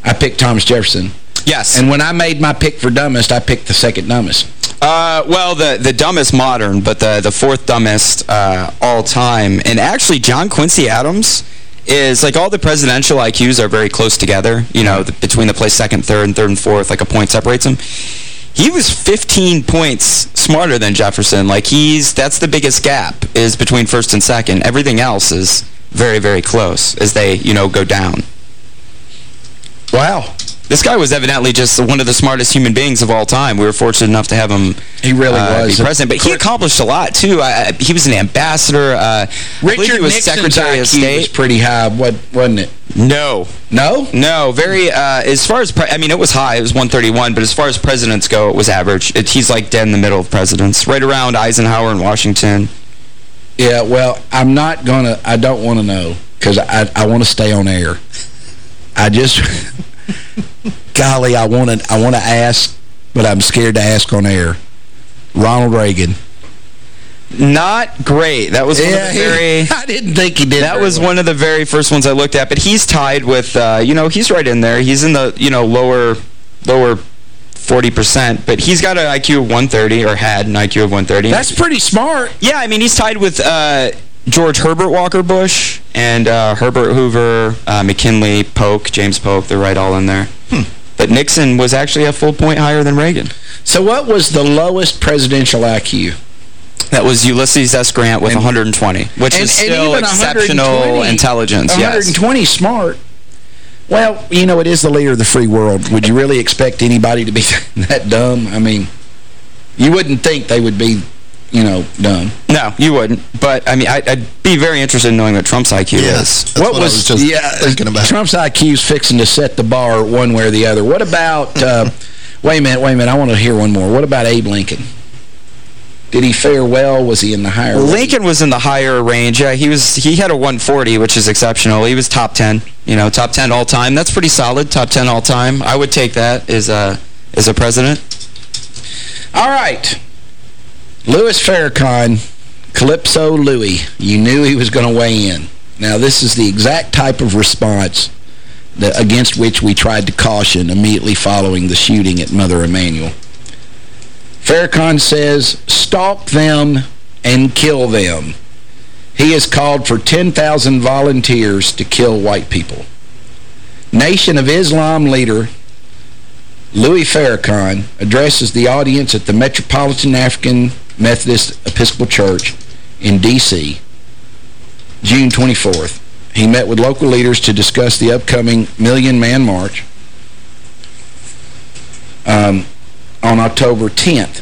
I picked Thomas Jefferson. Yes. And when I made my pick for dumbest, I picked the second dumbest. Uh, well, the the dumbest modern, but the the fourth dumbest uh, all time. And actually, John Quincy Adams is like all the presidential IQs are very close together. You know, the, between the place second, third, and third and fourth, like a point separates them. He was 15 points smarter than Jefferson. Like he's that's the biggest gap is between first and second. Everything else is very very close as they, you know, go down. Wow. This guy was evidently just one of the smartest human beings of all time. We were fortunate enough to have him he really uh, was. be president. But he accomplished a lot, too. Uh, he was an ambassador. Uh, Richard was Nixon's Secretary of State. was pretty high, what, wasn't it? No. No? No, very, uh, as far as, I mean, it was high, it was 131, but as far as presidents go, it was average. It, he's like dead in the middle of presidents, right around Eisenhower and Washington. Yeah, well, I'm not going to, I don't want to know, because I, I want to stay on air. I just, *laughs* golly, I want to, I want to ask, but I'm scared to ask on air. Ronald Reagan. Not great. That was one of the he- very... *laughs* I didn't think he did That was well. one of the very first ones I looked at, but he's tied with, uh, you know, he's right in there. He's in the, you know, lower, lower 40%, but he's got an IQ of 130, or had an IQ of 130. That's pretty smart. Yeah, I mean, he's tied with uh, George Herbert Walker Bush and uh, Herbert Hoover, uh, McKinley, Polk, James Polk. They're right all in there. Hmm. But Nixon was actually a full point higher than Reagan. So what was the lowest presidential IQ? That was Ulysses S. Grant with And- 120, which and, is still exceptional 120 intelligence. Yes. 120 smart. Well, you know, it is the leader of the free world. Would you really expect anybody to be *laughs* that dumb? I mean, you wouldn't think they would be, you know, dumb. No, you wouldn't. But, I mean, I, I'd be very interested in knowing what Trump's IQ is. Yes, that's what, I was just thinking about. Trump's IQ's fixing to set the bar one way or the other. What about, uh, *laughs* wait a minute, wait a minute, I want to hear one more. What about Abe Lincoln? Did he fare well? Was he in the higher range? Lincoln was in the higher range. Yeah, he was. He had a 140, which is exceptional. He was top 10. You know, top 10 all time. That's pretty solid. Top 10 all time. I would take that as a as a president. All right. Louis Farrakhan, Calypso Louis. You knew he was going to weigh in. Now, this is the exact type of response that, against which we tried to caution immediately following the shooting at Mother Emanuel. Farrakhan says, stalk them and kill them. He has called for 10,000 volunteers to kill white people. Nation of Islam leader Louis Farrakhan addresses the audience at the Metropolitan African Methodist Episcopal Church in D.C., June 24th. He met with local leaders to discuss the upcoming Million Man March um, on October 10th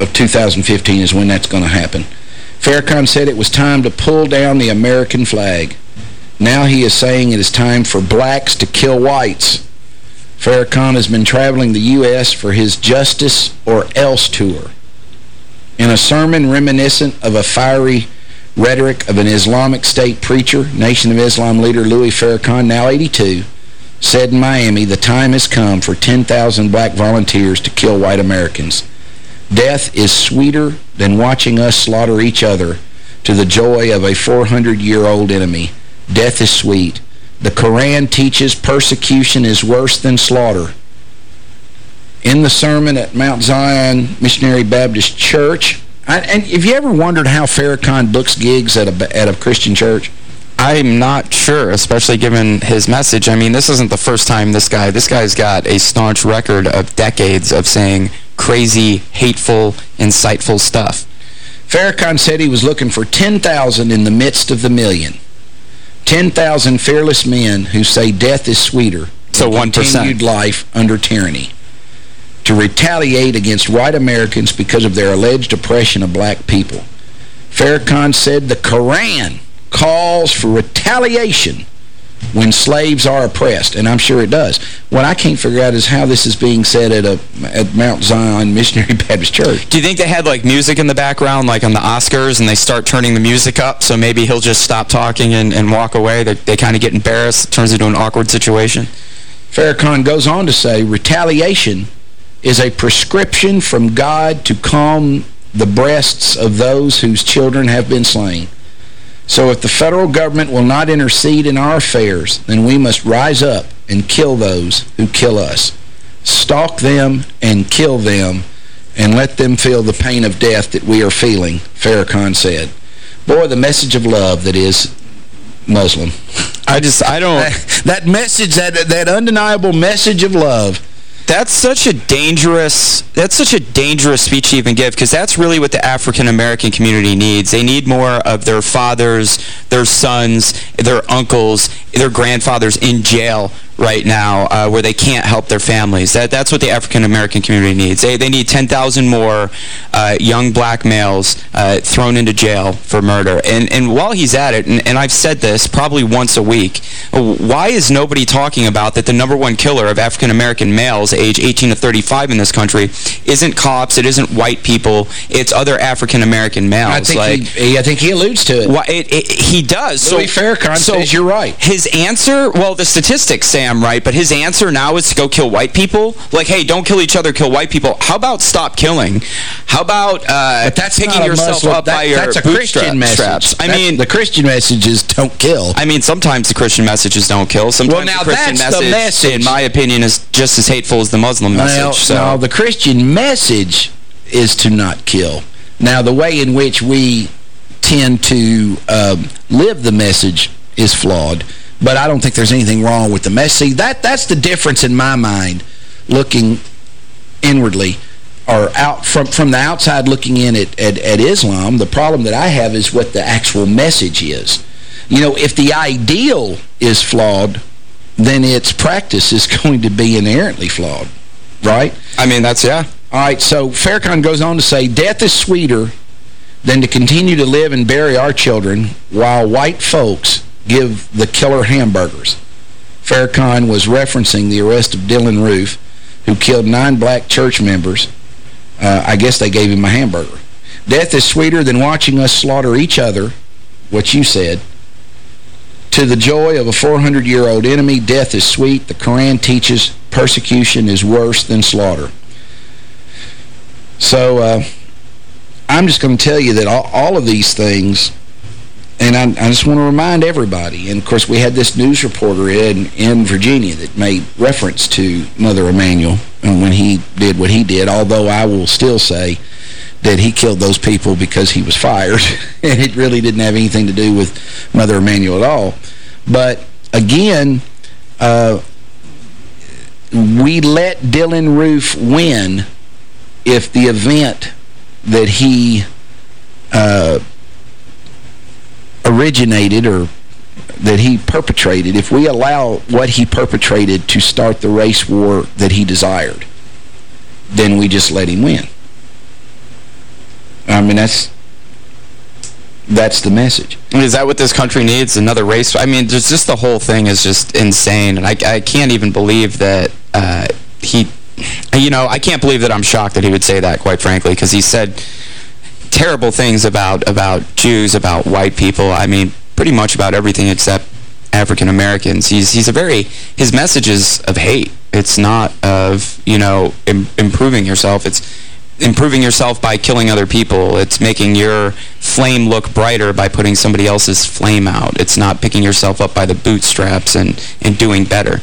of 2015 is when that's going to happen. Farrakhan said it was time to pull down the American flag. Now he is saying it is time for blacks to kill whites. Farrakhan has been traveling the U.S. for his Justice or Else tour. In a sermon reminiscent of a fiery rhetoric of an Islamic State preacher, Nation of Islam leader Louis Farrakhan, now 82, said in Miami, the time has come for 10,000 black volunteers to kill white Americans. Death is sweeter than watching us slaughter each other to the joy of a 400-year-old enemy. Death is sweet. The Koran teaches persecution is worse than slaughter. In the sermon at Mount Zion Missionary Baptist Church, I, and have you ever wondered how Farrakhan books gigs at a, at a Christian church? I'm not sure, especially given his message. I mean, this isn't the first time this guy, this guy's got a staunch record of decades of saying crazy, hateful, insightful stuff. Farrakhan said he was looking for 10,000 in the midst of the million. 10,000 fearless men who say death is sweeter so than 1%. continued life under tyranny. To retaliate against white Americans because of their alleged oppression of black people. Farrakhan said the Koran calls for retaliation when slaves are oppressed, and I'm sure it does. What I can't figure out is how this is being said at a at Mount Zion *laughs* Missionary Baptist Church. Do you think they had like music in the background, like on the Oscars, and they start turning the music up, so maybe he'll just stop talking and, and walk away? They, they kind of get embarrassed. It turns into an awkward situation. Farrakhan goes on to say, retaliation is a prescription from God to calm the breasts of those whose children have been slain. So if the federal government will not intercede in our affairs, then we must rise up and kill those who kill us. Stalk them and kill them and let them feel the pain of death that we are feeling, Farrakhan said. Boy, the message of love that is Muslim. I just, I don't... That, *laughs* that message, that, that undeniable message of love That's such a dangerous that's such a dangerous speech to even give because that's really what the African American community needs. They need more of their fathers, their sons, their uncles, their grandfathers in jail right now uh, where they can't help their families. That That's what the African American community needs. They, they need 10,000 more uh, young black males uh, thrown into jail for murder. And, and while he's at it, and, and I've said this probably once a week, why is nobody talking about that the number one killer of African American males age 18 to 35 in this country isn't cops, it isn't white people, it's other African American males. I think, like, he, I think he alludes to it. why, it, it, he does. Louis so, Farrakhan so says you're right. His answer, well, the statistics say I'm right, but his answer now is to go kill white people. Like, hey, don't kill each other, kill white people. How about stop killing? How about uh, that's picking yourself Muslim, up that- by your That's a Christian message. straps? I That's- mean, the Christian message is don't kill. I mean, sometimes the Christian messages don't kill. Sometimes Well, now the Christian that's the message, in my opinion, is just as hateful as the Muslim message. Well, so. no, the Christian message is to not kill. Now, the way in which we tend to um, live the message is flawed, but I don't think there's anything wrong with the message. See, that, that's the difference in my mind, looking inwardly, or out from, from the outside looking in at, at, at Islam. The problem that I have is what the actual message is. You know, if the ideal is flawed, then its practice is *laughs* going to be inherently flawed, right? I mean, that's, yeah. All right, so Farrakhan goes on to say, death is sweeter than to continue to live and bury our children while white folks give the killer hamburgers. Farrakhan was referencing the arrest of Dylann Roof, who killed nine black church members. Uh, I guess they gave him a hamburger. Death is sweeter than watching us slaughter each other, what you said. To the joy of a 400-year-old enemy, death is sweet. The Koran teaches persecution is worse than slaughter. So uh, I'm just going to tell you that all, all of these things, and I, I just want to remind everybody, and of course we had this news reporter in, in Virginia that made reference to Mother Emanuel and when he did what he did, although I will still say that he killed those people because he was fired, *laughs* and it really didn't have anything to do with Mother Emanuel at all. But again, uh, we let Dylann Roof win if the event that he uh, originated or that he perpetrated, if we allow what he perpetrated to start the race war that he desired, then we just let him win. I mean, that's that's the message. Is that what this country needs? Another race? I mean, there's just the whole thing is just insane. And I, I can't even believe that uh, he, you know, I can't believe that I'm shocked that he would say that, quite frankly, because he said terrible things about, about Jews, about white people. I mean, pretty much about everything except African Americans. He's he's a very his message is of hate. It's not of you know Im improving yourself. It's improving yourself by killing other people. It's making your flame look brighter by putting somebody else's flame out. It's not picking yourself up by the bootstraps and and doing better.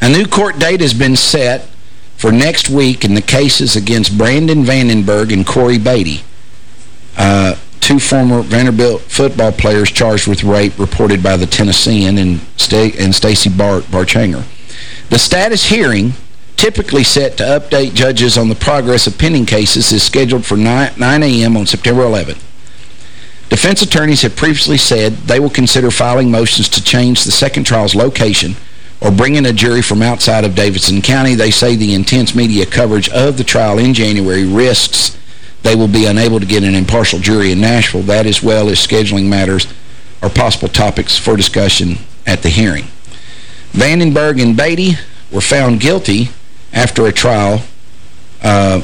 A new court date has been set for next week in the cases against Brandon Vandenberg and Cory Batey. Uh, two former Vanderbilt football players charged with rape reported by the Tennessean and, St and Stacey Bart Barchenger. The status hearing, typically set to update judges on the progress of pending cases, is scheduled for 9, 9 a.m. on September 11th. Defense attorneys have previously said they will consider filing motions to change the second trial's location or bring in a jury from outside of Davidson County. They say the intense media coverage of the trial in January risks they will be unable to get an impartial jury in Nashville. That as well as scheduling matters are possible topics for discussion at the hearing. Vandenberg and Batey were found guilty after a trial. Uh,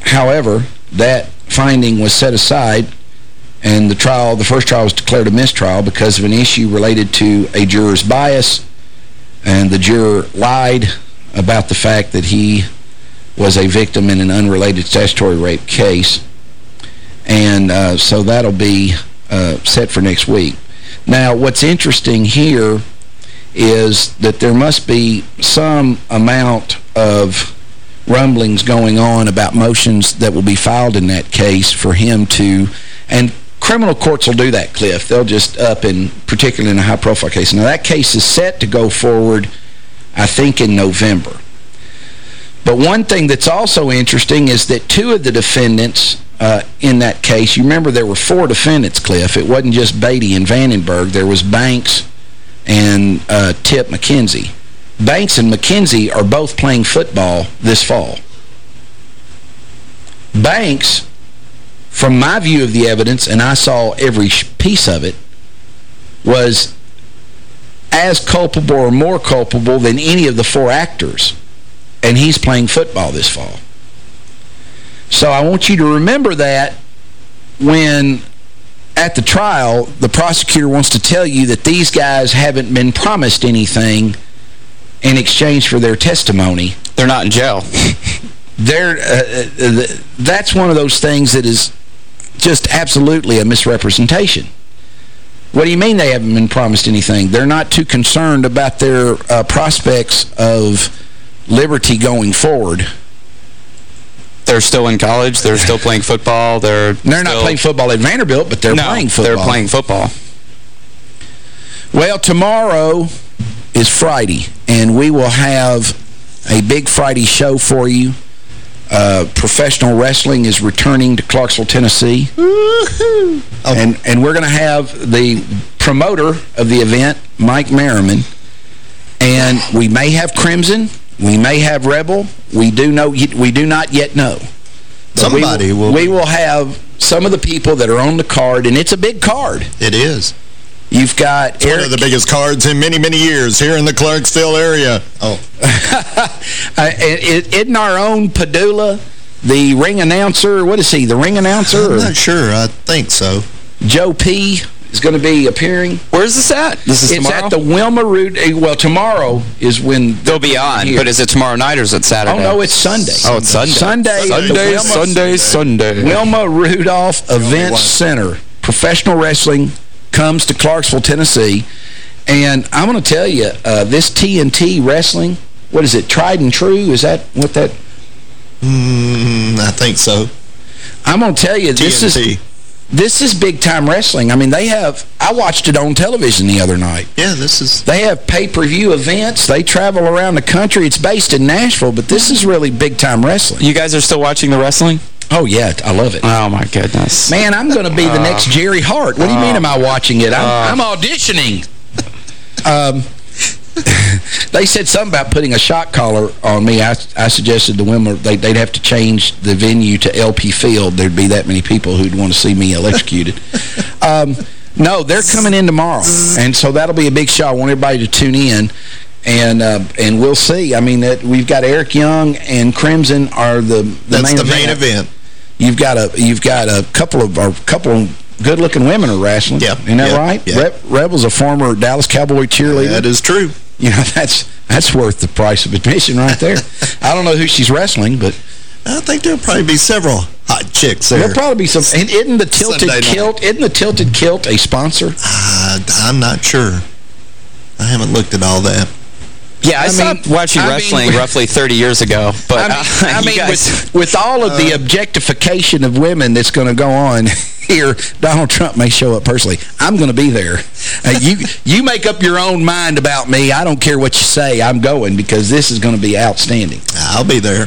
however, that finding was set aside and the trial, the first trial was declared a mistrial because of an issue related to a juror's bias and the juror lied about the fact that he was a victim in an unrelated statutory rape case. And uh, so that'll be uh, set for next week. Now, what's interesting here is that there must be some amount of rumblings going on about motions that will be filed in that case for him to, and criminal courts will do that, Cliff. They'll just up in, particularly in a high-profile case. Now, that case is set to go forward, I think, in November. But one thing that's also interesting is that two of the defendants uh, in that case, you remember there were four defendants, Cliff. It wasn't just Batey and Vandenberg. There was Banks and uh, Tip McKenzie. Banks and McKenzie are both playing football this fall. Banks, from my view of the evidence, and I saw every piece of it, was as culpable or more culpable than any of the four actors and he's playing football this fall. So I want you to remember that when at the trial, the prosecutor wants to tell you that these guys haven't been promised anything in exchange for their testimony. They're not in jail. *laughs* They're, uh, uh, that's one of those things that is just absolutely a misrepresentation. What do you mean they haven't been promised anything? They're not too concerned about their uh, prospects of Liberty going forward. They're still in college. They're still playing football. They're They're not playing football at Vanderbilt, but they're no, playing football. they're playing football. Well, tomorrow is Friday, and we will have a big Friday show for you. Uh, professional wrestling is returning to Clarksville, Tennessee. Oh. And, and we're going to have the promoter of the event, Mike Merriman, and we may have Crimson, we may have Rebel. We do know we do not yet know. But Somebody we will, will. We will have some of the people that are on the card, and it's a big card. It is. You've got It's one of the biggest cards in many, many years here in the Clarksville area. Oh. *laughs* uh, it, isn't our own Padula, the ring announcer, what is he, the ring announcer? I'm not sure. I think so. Joe P. is going to be appearing. Where's this at? This is it's tomorrow? at the Wilma Root. eh, Well, tomorrow is when They'll be on, here. but is it tomorrow night or is it Saturday? Oh, no, it's Sunday. Oh, it's Sunday. Sunday. Sunday, Wilma- Sunday, Sunday. Wilma Rudolph Event. Center. Professional wrestling comes to Clarksville, Tennessee. And I'm going to tell you, uh, this TNT wrestling, what is it, tried and true? Is that what that... Mm, I think so. I'm going to tell you, this is this is big-time wrestling. I mean, they have... I watched it on television the other night. Yeah, this is... They have pay-per-view events. They travel around the country. It's based in Nashville, but this is really big-time wrestling. You guys are still watching the wrestling? Oh, yeah, I love it. Oh, my goodness. Man, I'm going to be the Uh, next Jerry Hart. What do you mean uh, am I watching it? I'm, uh, I'm auditioning. Um, *laughs* they said something about putting a shock collar on me. I, I suggested the women they, they'd have to change the venue to LP Field. There'd be that many people who'd want to see me electrocuted. *laughs* um, no, they're coming in tomorrow, and so that'll be a big show. I want everybody to tune in. And uh, and we'll see. I mean, that we've got Eric Young and Crimson are the, the That's main the main event. You've got a you've got a couple of a couple of good-looking women are wrestling. Yeah. Isn't that Yeah. right? Yeah. Re Rebel's a former Dallas Cowboy cheerleader. That is true. You know, that's that's worth the price of admission right there. *laughs* I don't know who she's wrestling, but I think there'll probably be several hot chicks there. there'll probably be some. And isn't the tilted kilt? Isn't the tilted kilt a sponsor? Uh, I'm not sure. I haven't looked at all that. Yeah, I, I stopped mean- watching I mean- wrestling roughly 30 years ago. But I mean, uh, *laughs* I mean guys- with, with all of the objectification of women that's going to go on *laughs* here, Donald Trump may show up personally. I'm going to be there. Uh, you *laughs* you make up your own mind about me. I don't care what you say. I'm going because this is going to be outstanding. I'll be there.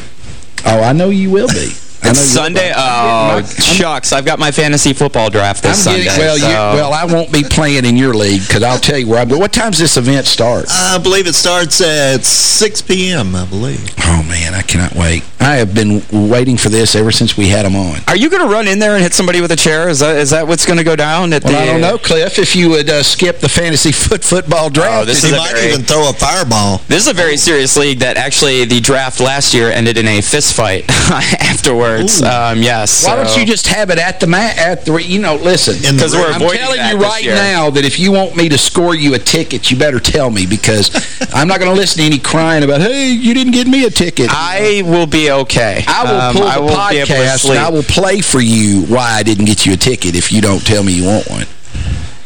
Oh, I know you will be. I know It's Sunday? Oh, shucks. I've got my fantasy football draft I'm this getting, Sunday. well, you, well, I won't be playing in your league because I'll tell you where I'm going. What time's this event start? I believe it starts at 6 p.m., I believe. Oh, man, I cannot wait. I have been waiting for this ever since we had them on. Are you going to run in there and hit somebody with a chair? Is that is that what's going to go down at Well, the... I don't know, Cliff, if you would uh, skip the fantasy *laughs* foot football draft. Oh, this is a might very- even throw a fireball. This is a very serious league that actually the draft last year ended in a fist fight *laughs* afterwards. Um, yes. Why don't you just have it at the ma at the you know listen In the 'Cause we're. I'm telling you right now that if you want me to score you a ticket you better tell me because I'm not going to listen to any crying about hey you didn't get me a ticket I will be okay. I will Um, pull I the will be able to podcast and. I will play for you why I didn't get you a ticket if you don't tell me you want one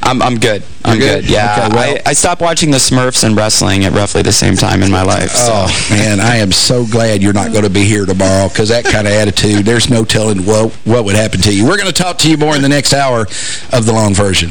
I'm, I'm good. I'm good? good. Yeah. Okay, well- I, I stopped watching the Smurfs and wrestling at roughly the same time in my life. So. Oh, man, I am so glad you're not going to be here tomorrow because that kind of attitude, there's no telling what, what would happen to you. We're going to talk to you more in the next hour of the long version.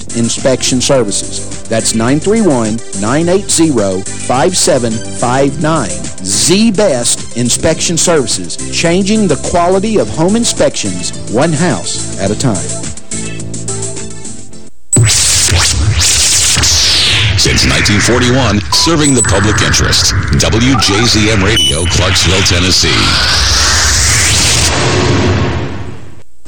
inspection services. That's 931-980-5759. The best inspection services, changing the quality of home inspections one house at a time. Since 1941, serving the public interest. WJZM Radio, Clarksville, Tennessee.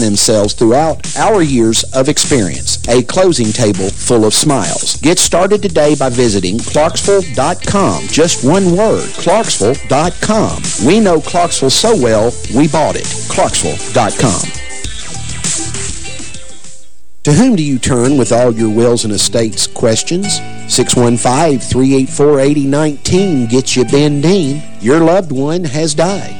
themselves throughout our years of experience. A closing table full of smiles. Get started today by visiting Clarksville.com. Just one word, Clarksville.com. We know Clarksville so well, we bought it. Clarksville.com. To whom do you turn with all your wills and estates questions? 615-384-8019 gets you Ben Dean. Your loved one has died.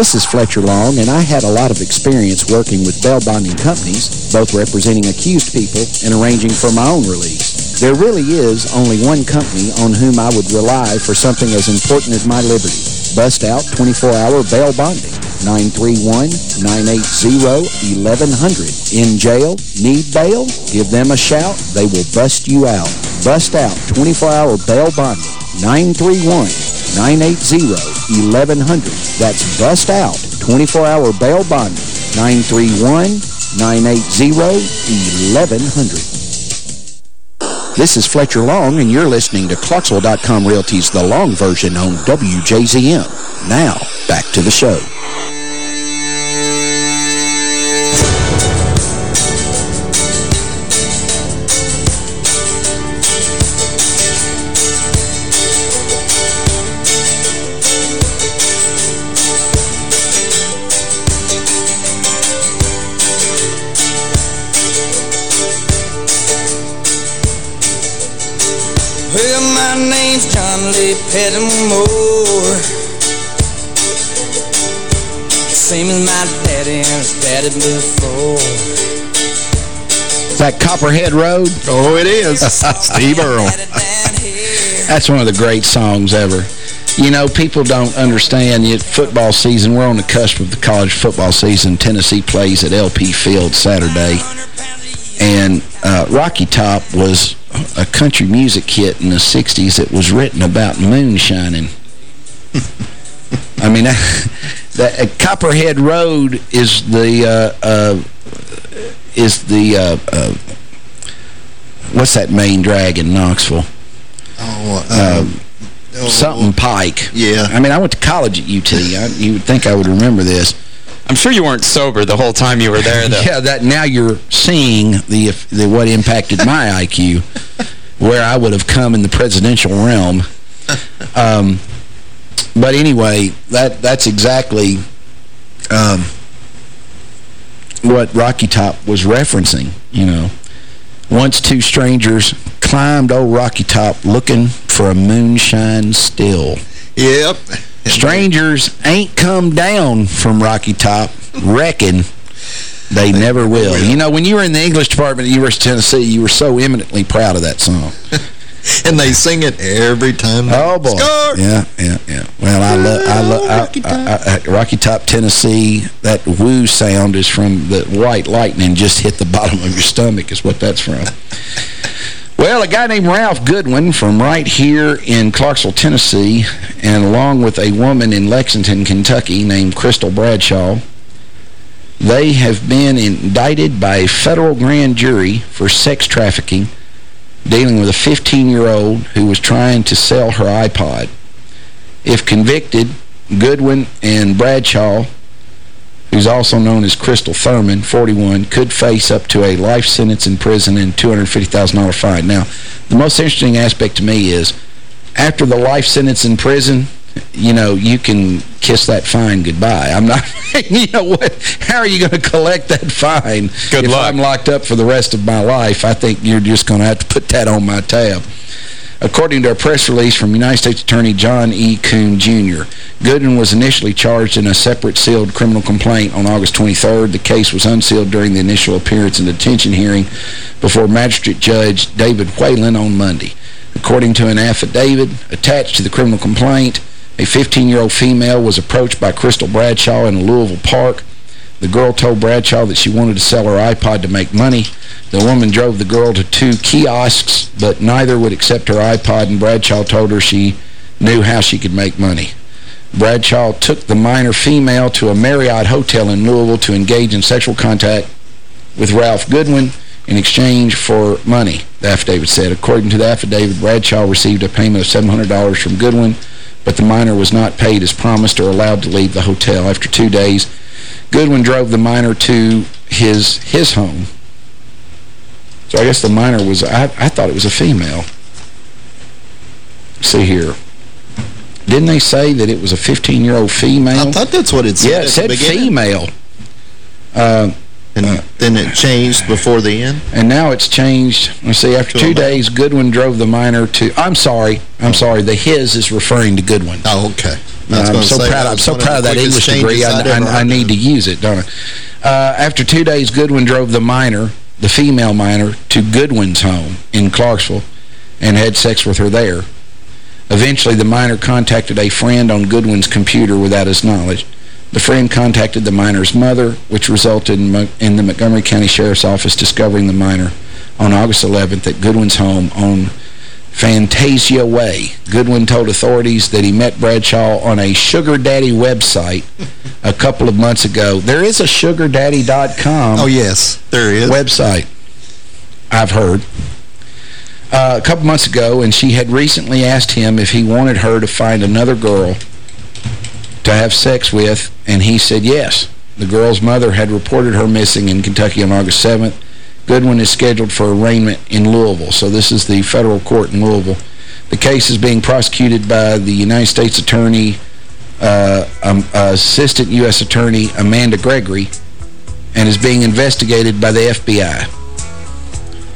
This is Fletcher Long, and I had a lot of experience working with bail bonding companies, both representing accused people and arranging for my own release. There really is only one company on whom I would rely for something as important as my liberty. Bust out 24-hour bail bonding. 931-980-1100. In jail? Need bail? Give them a shout. They will bust you out. Bust out 24-hour bail bonding. 931-980-1100. That's Bust Out 24-hour bail bonding. 931-980-1100. This is Fletcher Long, and you're listening to Clarksville.com Realty's The Long Version on WJZM. Now, back to the show. Name's John Lee Pettimore. Same as my daddy and his daddy before. Is that Copperhead Road? Oh, it is. *laughs* Steve Earle. That's one of the great songs ever. You know, people don't understand yet football season. We're on the cusp of the college football season. Tennessee plays at LP Field Saturday. And uh, Rocky Top was a country music hit in the 60s that was written about moonshining. I mean, that, uh, Copperhead Road is the uh, uh, is the uh, uh, what's that main drag in Knoxville? Oh, Um, something Pike. Yeah. I mean, I went to college at UT. I, you would think I would remember this. I'm sure you weren't sober the whole time you were there, though. *laughs* Yeah, that now you're seeing the, the what impacted my *laughs* IQ, where I would have come in the presidential realm. Um, but anyway, that that's exactly um, what Rocky Top was referencing, you know. Once two strangers climbed old Rocky Top looking for a moonshine still. Yep. *laughs* Strangers ain't come down from Rocky Top, reckon they never will. You know, when you were in the English department at University of Tennessee, you were so eminently proud of that song. *laughs* and they sing it every time. they Oh, boy. Score! Yeah, yeah, yeah. Well, I love I love Rocky, I, I, Rocky Top, Tennessee. That woo sound is from the white lightning just hit the bottom of your stomach is what that's from. *laughs* Well, a guy named Ralph Goodwin from right here in Clarksville, Tennessee, and along with a woman in Lexington, Kentucky named Crystal Bradshaw, they have been indicted by a federal grand jury for sex trafficking dealing with a 15-year-old who was trying to sell her iPod. If convicted, Goodwin and Bradshaw, who's also known as Crystal Thurman, 41, could face up to a life sentence in prison and $250,000 fine. Now, the most interesting aspect to me is, after the life sentence in prison, you know, you can kiss that fine goodbye. I'm not, *laughs* you know, what? how are you going to collect that fine Good if luck. I'm locked up for the rest of my life? I think you're just going to have to put that on my tab. According to a press release from United States Attorney John E. Kuhn, Jr., Goodwin was initially charged in a separate sealed criminal complaint on August 23rd. The case was unsealed during the initial appearance and detention hearing before Magistrate Judge David Whalin on Monday. According to an affidavit attached to the criminal complaint, a 15-year-old female was approached by Crystal Bradshaw in a Louisville park. The girl told Bradshaw that she wanted to sell her iPod to make money. The woman drove the girl to two kiosks, but neither would accept her iPod, and Bradshaw told her she knew how she could make money. Bradshaw took the minor female to a Marriott hotel in Louisville to engage in sexual contact with Ralph Goodwin in exchange for money, the affidavit said. According to the affidavit, Bradshaw received a payment of $700 from Goodwin, but the minor was not paid as promised or allowed to leave the hotel. After two days, Goodwin drove the minor to his his home. So I guess the minor was, I, I thought it was a female. See here. Didn't they say that it was a 15-year-old female? I thought that's what it said Yeah, it said female. Uh, And then it changed before the end? and now it's changed. Let's see, after two days, Goodwin drove the minor to... I'm sorry. I'm sorry. The his is referring to Goodwin. Oh, okay. I'm so proud. I'm so proud of that English degree. I, I, I need to use it, don't I? Uh, after two days, Goodwin drove the minor, the female minor, to Goodwin's home in Clarksville and had sex with her there. Eventually, the minor contacted a friend on Goodwin's computer without his knowledge. The friend contacted the minor's mother, which resulted in, Mo- in the Montgomery County Sheriff's Office discovering the minor on August 11th at Goodwin's home on Fantasia Way. Goodwin told authorities that he met Bradshaw on a Sugar Daddy website a couple of months ago. There is a SugarDaddy.com Oh, yes, there is. website, I've heard, uh, a couple months ago, and she had recently asked him if he wanted her to find another girl to have sex with, and he said yes. The girl's mother had reported her missing in Kentucky on August 7th. Goodwin is scheduled for arraignment in Louisville, so this is the federal court in Louisville. The case is being prosecuted by the United States Attorney, uh, um, Assistant U.S. Attorney Amanda Gregory, and is being investigated by the FBI.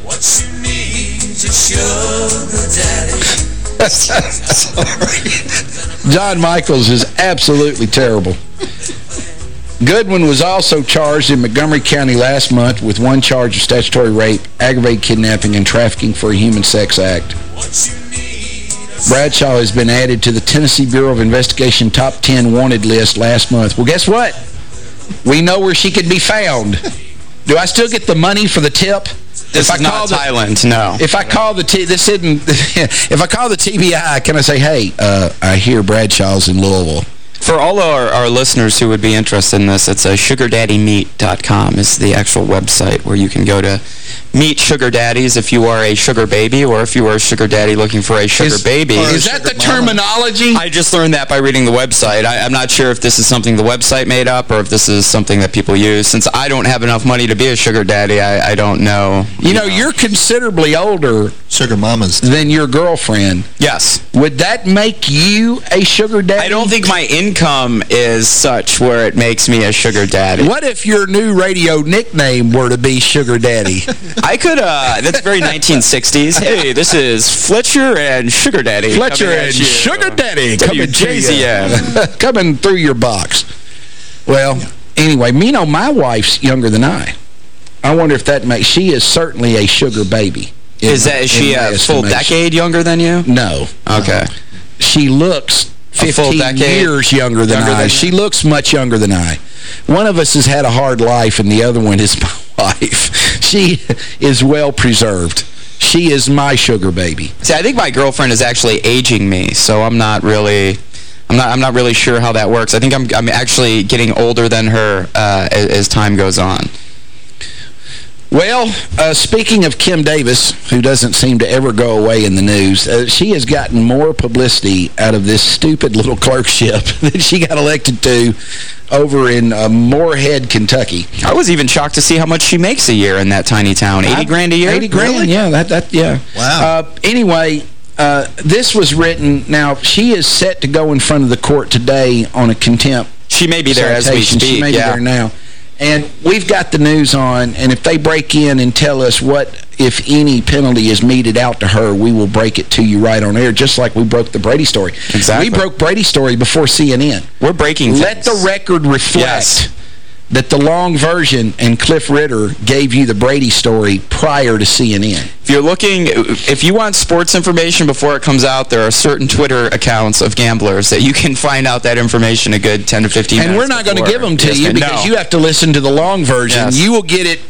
What you need to sugar daddy. *laughs* Sorry. John Michaels is absolutely terrible. Goodwin was also charged in Montgomery County last month with one charge of statutory rape, aggravated kidnapping, and trafficking for a human sex act. Bradshaw has been added to the Tennessee Bureau of Investigation Top 10 Wanted list last month. Well, guess what? We know where she could be found. Do I still get the money for the tip? This If is I not the- Thailand, no. If I call the T, this isn't. *laughs* if I call the TBI, can I say, "Hey, uh, I hear Bradshaw's in Louisville." For all our, our listeners who would be interested in this, it's a sugardaddymeet.com is the actual website where you can go to meet sugar daddies if you are a sugar baby or if you are a sugar daddy looking for a sugar Is- baby. or a Is that the mama. terminology? I just learned that by reading the website. I, I'm not sure if this is something the website made up or if this is something that people use. Since I don't have enough money to be a sugar daddy, I, I don't know. you know, you're considerably older Sugar mamas. than your girlfriend. Yes. Would that make you a sugar daddy? I don't think my income is such where it makes me a sugar daddy. What if your new radio nickname were to be Sugar Daddy? *laughs* *laughs* I could, uh, that's very *laughs* 1960s. Hey, this is Fletcher and Sugar Daddy. Fletcher and you. Sugar Daddy coming to. *laughs* Coming through your box. Well, anyway, me know my wife's younger than I. I wonder if that makes... She is certainly a sugar baby. Is that, is she a full decade younger than you? No. Okay. She looks 15 years younger than younger I. than she looks much younger than I. One of us has had a hard life, and the other one is *laughs* my wife. She is well preserved. She is my sugar baby. See, I think my girlfriend is actually aging me, so I'm not really... I'm not. I'm not really sure how that works. I think I'm. I'm actually getting older than her uh, as, as time goes on. Well, uh, speaking of Kim Davis, who doesn't seem to ever go away in the news, uh, she has gotten more publicity out of this stupid little clerkship *laughs* that she got elected to over in uh, Morehead, Kentucky. I was even shocked to see how much she makes a year in that tiny town. 80 grand a year? 80 grand, Really? yeah. That, that, yeah. Wow. Uh, anyway, uh, this was written, now, she is set to go in front of the court today on a contempt She may be there as we speak. She may yeah. be there now. And we've got the news on, and if they break in and tell us what, if any, penalty is meted out to her, we will break it to you right on air, just like we broke the Brady story. Exactly. We broke Brady's story before CNN. We're breaking Let the record reflect Yes. That the long version and Cliff Ritter gave you the Brady story prior to CNN. If you're looking, if you want sports information before it comes out, there are certain Twitter accounts of gamblers that you can find out that information a good 10 to 15 And minutes And we're not going to give them to Yes, you no. because you have to listen to the long version. Yes. You will get it,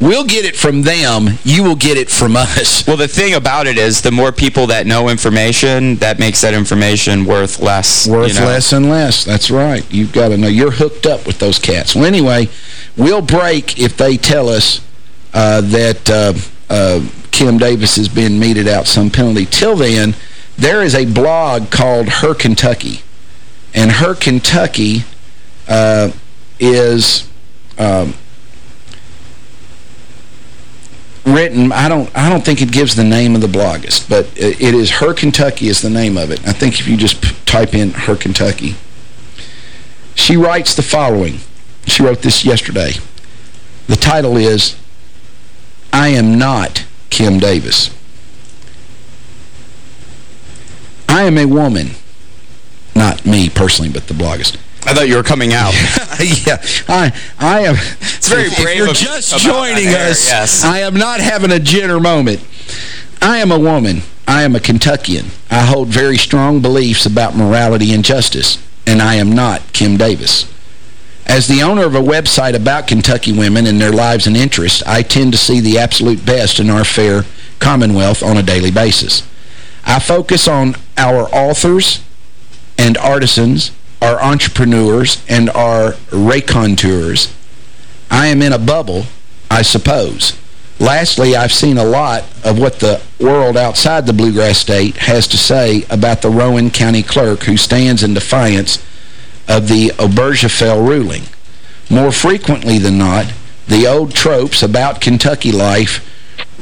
we'll get it from them, you will get it from us. *laughs* Well, the thing about it is the more people that know information, that makes that information worth less. Worth you know? less and less. That's right. You've got to know. You're hooked up with those cats. Well, anyway, we'll break if they tell us uh, that uh, uh, Kim Davis has been meted out some penalty. Till then, there is a blog called Her Kentucky. And Her Kentucky uh, is... Um, written, I don't I don't think it gives the name of the bloggist, but it, is Her Kentucky is the name of it. I think if you just type in Her Kentucky. She writes the following. She wrote this yesterday. The title is, I am not Kim Davis. I am a woman. Not me personally, but the bloggist. I thought you were coming out. *laughs* yeah, I I am. It's very brave you're just joining us, yes. I am not having a Jenner moment. I am a woman. I am a Kentuckian. I hold very strong beliefs about morality and justice, and I am not Kim Davis. As the owner of a website about Kentucky women and their lives and interests, I tend to see the absolute best in our fair commonwealth on a daily basis. I focus on our authors and artisans, our entrepreneurs, and our raconteurs. I am in a bubble, I suppose. Lastly, I've seen a lot of what the world outside the Bluegrass State has to say about the Rowan County clerk who stands in defiance of the Obergefell ruling. More frequently than not, the old tropes about Kentucky life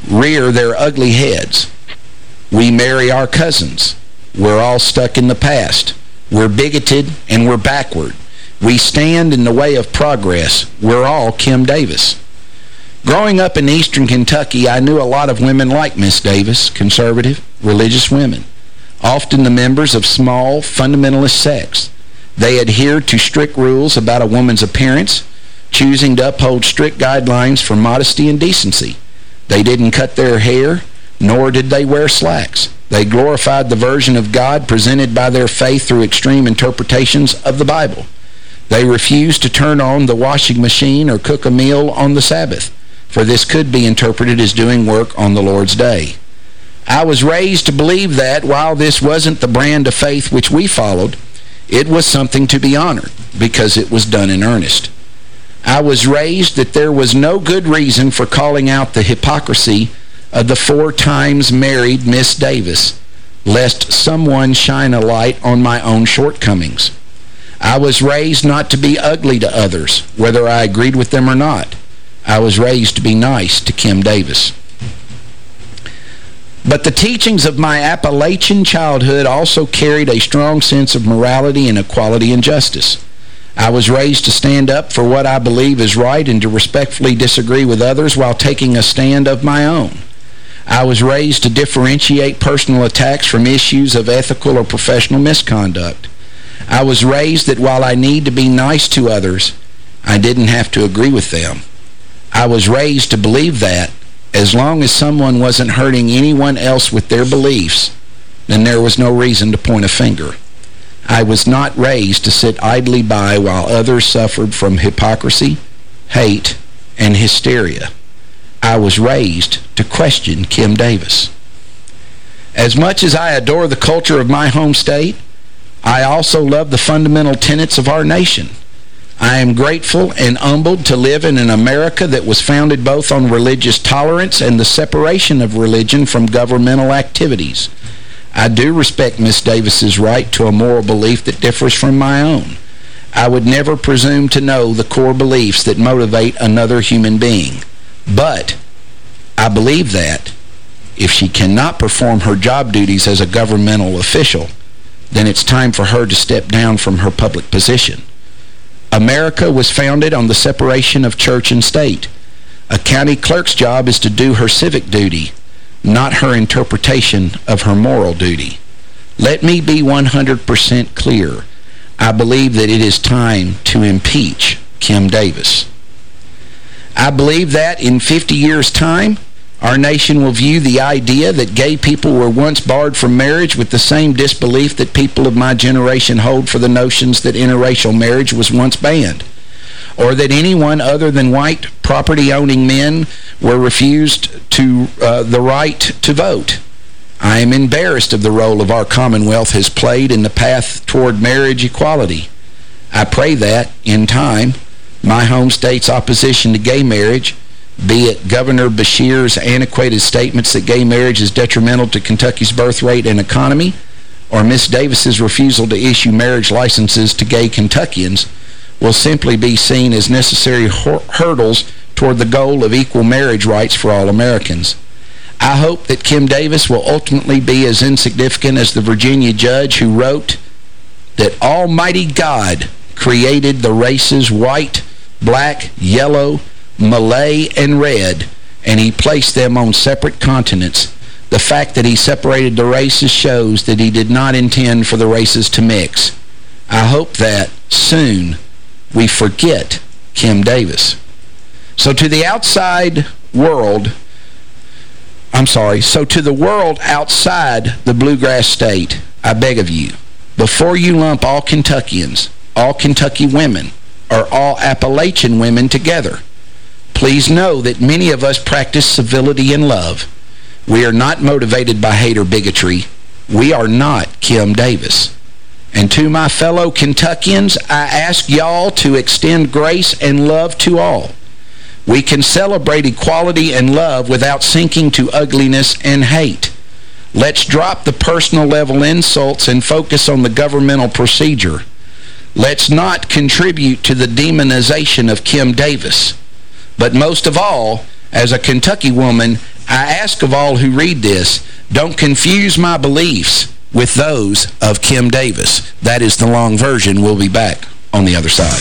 rear their ugly heads. We marry our cousins. We're all stuck in the past. We're bigoted and we're backward. We stand in the way of progress. We're all Kim Davis. Growing up in eastern Kentucky, I knew a lot of women like Miss Davis, conservative, religious women, often the members of small, fundamentalist sects. They adhered to strict rules about a woman's appearance, choosing to uphold strict guidelines for modesty and decency. They didn't cut their hair, nor did they wear slacks. They glorified the version of God presented by their faith through extreme interpretations of the Bible. They refused to turn on the washing machine or cook a meal on the Sabbath, for this could be interpreted as doing work on the Lord's day. I was raised to believe that while this wasn't the brand of faith which we followed, it was something to be honored because it was done in earnest. I was raised that there was no good reason for calling out the hypocrisy of the four times married Miss Davis, lest someone shine a light on my own shortcomings. I was raised not to be ugly to others, whether I agreed with them or not. I was raised to be nice to Kim Davis. But the teachings of my Appalachian childhood also carried a strong sense of morality and equality and justice. I was raised to stand up for what I believe is right and to respectfully disagree with others while taking a stand of my own. I was raised to differentiate personal attacks from issues of ethical or professional misconduct. I was raised that while I need to be nice to others, I didn't have to agree with them. I was raised to believe that as long as someone wasn't hurting anyone else with their beliefs, then there was no reason to point a finger. I was not raised to sit idly by while others suffered from hypocrisy, hate, and hysteria. I was raised to question Kim Davis. As much as I adore the culture of my home state, I also love the fundamental tenets of our nation. I am grateful and humbled to live in an America that was founded both on religious tolerance and the separation of religion from governmental activities. I do respect Miss Davis's right to a moral belief that differs from my own. I would never presume to know the core beliefs that motivate another human being. But I believe that if she cannot perform her job duties as a governmental official, then it's time for her to step down from her public position. America was founded on the separation of church and state. A county clerk's job is to do her civic duty, not her interpretation of her moral duty. Let me be 100% clear. I believe that it is time to impeach Kim Davis. I believe that in 50 years' time, our nation will view the idea that gay people were once barred from marriage with the same disbelief that people of my generation hold for the notions that interracial marriage was once banned, or that anyone other than white property-owning men were refused to uh, the right to vote. I am embarrassed of the role of our Commonwealth has played in the path toward marriage equality. I pray that, in time, my home state's opposition to gay marriage be it Governor Beshear's antiquated statements that gay marriage is detrimental to Kentucky's birth rate and economy, or Miss Davis's refusal to issue marriage licenses to gay Kentuckians, will simply be seen as necessary hurdles toward the goal of equal marriage rights for all Americans. I hope that Kim Davis will ultimately be as insignificant as the Virginia judge who wrote that Almighty God created the races white, black, yellow, Malay, and red, and he placed them on separate continents. The fact that he separated the races shows that he did not intend for the races to mix. I hope that soon we forget Kim Davis. So to the outside world, I'm sorry, so to the world outside the Bluegrass State, I beg of you, before you lump all Kentuckians, all Kentucky women, or all Appalachian women together, please know that many of us practice civility and love. We are not motivated by hate or bigotry. We are not Kim Davis. And to my fellow Kentuckians, I ask y'all to extend grace and love to all. We can celebrate equality and love without sinking to ugliness and hate. Let's drop the personal level insults and focus on the governmental procedure. Let's not contribute to the demonization of Kim Davis. But most of all, as a Kentucky woman, I ask of all who read this, don't confuse my beliefs with those of Kim Davis. That is the long version. We'll be back on the other side.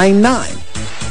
Nine nine.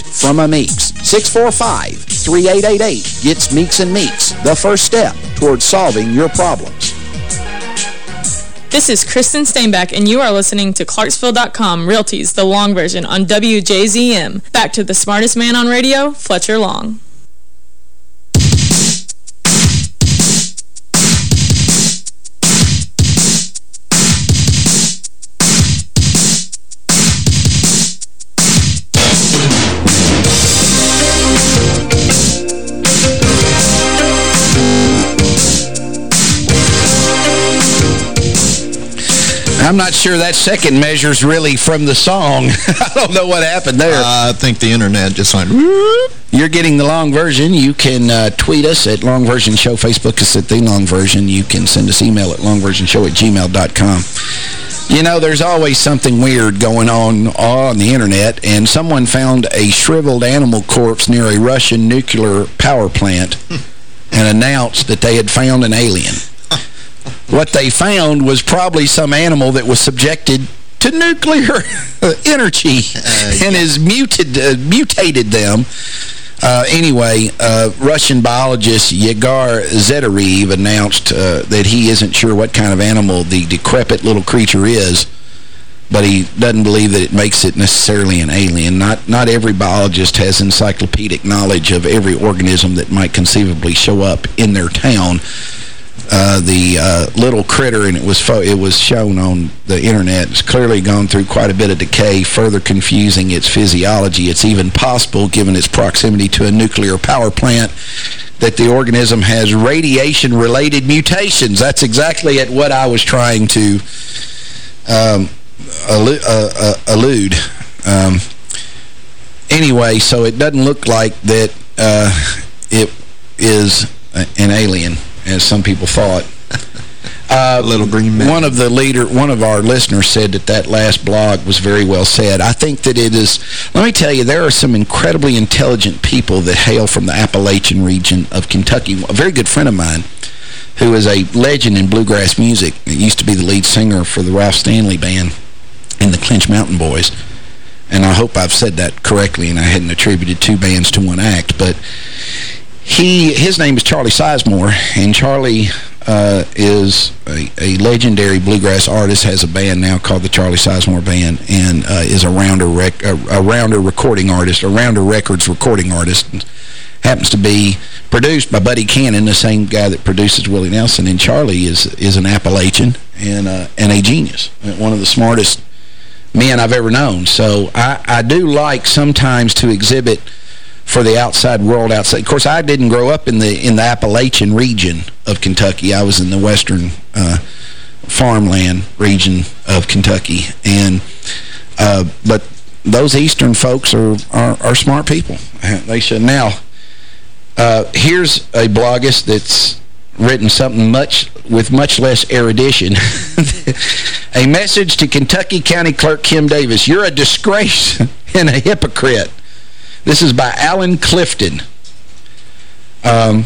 from a Meeks. 645-3888 gets Meeks and Meeks, the first step towards solving your problems. This is Kristen Steinbeck, and you are listening to Clarksville.com Realties, the long version on WJZM. Back to the smartest man on radio, Fletcher Long. I'm not sure that second measure is really from the song. *laughs* I don't know what happened there. Uh, I think the internet just went... You're getting the long version. You can uh, tweet us at Long Version Show. Facebook is at The Long Version. You can send us email at longversionshow at gmail.com. You know, there's always something weird going on on the internet, and someone found a shriveled animal corpse near a Russian nuclear power plant *laughs* and announced that they had found an alien. What they found was probably some animal that was subjected to nuclear *laughs* energy and has muted, uh, mutated them. Uh, anyway, uh, Russian biologist Yegor Zedarev announced uh, that he isn't sure what kind of animal the decrepit little creature is, but he doesn't believe that it makes it necessarily an alien. Not not every biologist has encyclopedic knowledge of every organism that might conceivably show up in their town. Uh, the uh, little critter, and it was it was shown on the internet, it's clearly gone through quite a bit of decay, further confusing its physiology. It's even possible, given its proximity to a nuclear power plant, that the organism has radiation-related mutations. That's exactly at what I was trying to um, allude. Uh, uh, allude. Um, anyway, so it doesn't look like that uh, it is an alien as some people thought. *laughs* Uh, little green man. One of the leader, one of our listeners said that that last blog was very well said. I think that it is, let me tell you, there are some incredibly intelligent people that hail from the Appalachian region of Kentucky. A very good friend of mine who is a legend in bluegrass music, he used to be the lead singer for the Ralph Stanley Band and the Clinch Mountain Boys. And I hope I've said that correctly and I hadn't attributed two bands to one act, but he his name is Charlie Sizemore, and Charlie uh, is a, a, legendary bluegrass artist, has a band now called the Charlie Sizemore Band, and uh, is a rounder rec a, a, rounder recording artist, a rounder records recording artist. and Happens to be produced by Buddy Cannon, the same guy that produces Willie Nelson. And Charlie is is an Appalachian and uh, and a genius, one of the smartest men I've ever known. So I, I do like sometimes to exhibit for the outside world outside. Of course, I didn't grow up in the in the Appalachian region of Kentucky. I was in the western uh, farmland region of Kentucky. and uh, But those eastern folks are, are, are, smart people. *laughs* They should. Now, uh, here's a bloggist that's written something much with much less erudition. *laughs* a message to Kentucky County Clerk Kim Davis. You're a disgrace *laughs* and a hypocrite. This is by Alan Clifton. Um,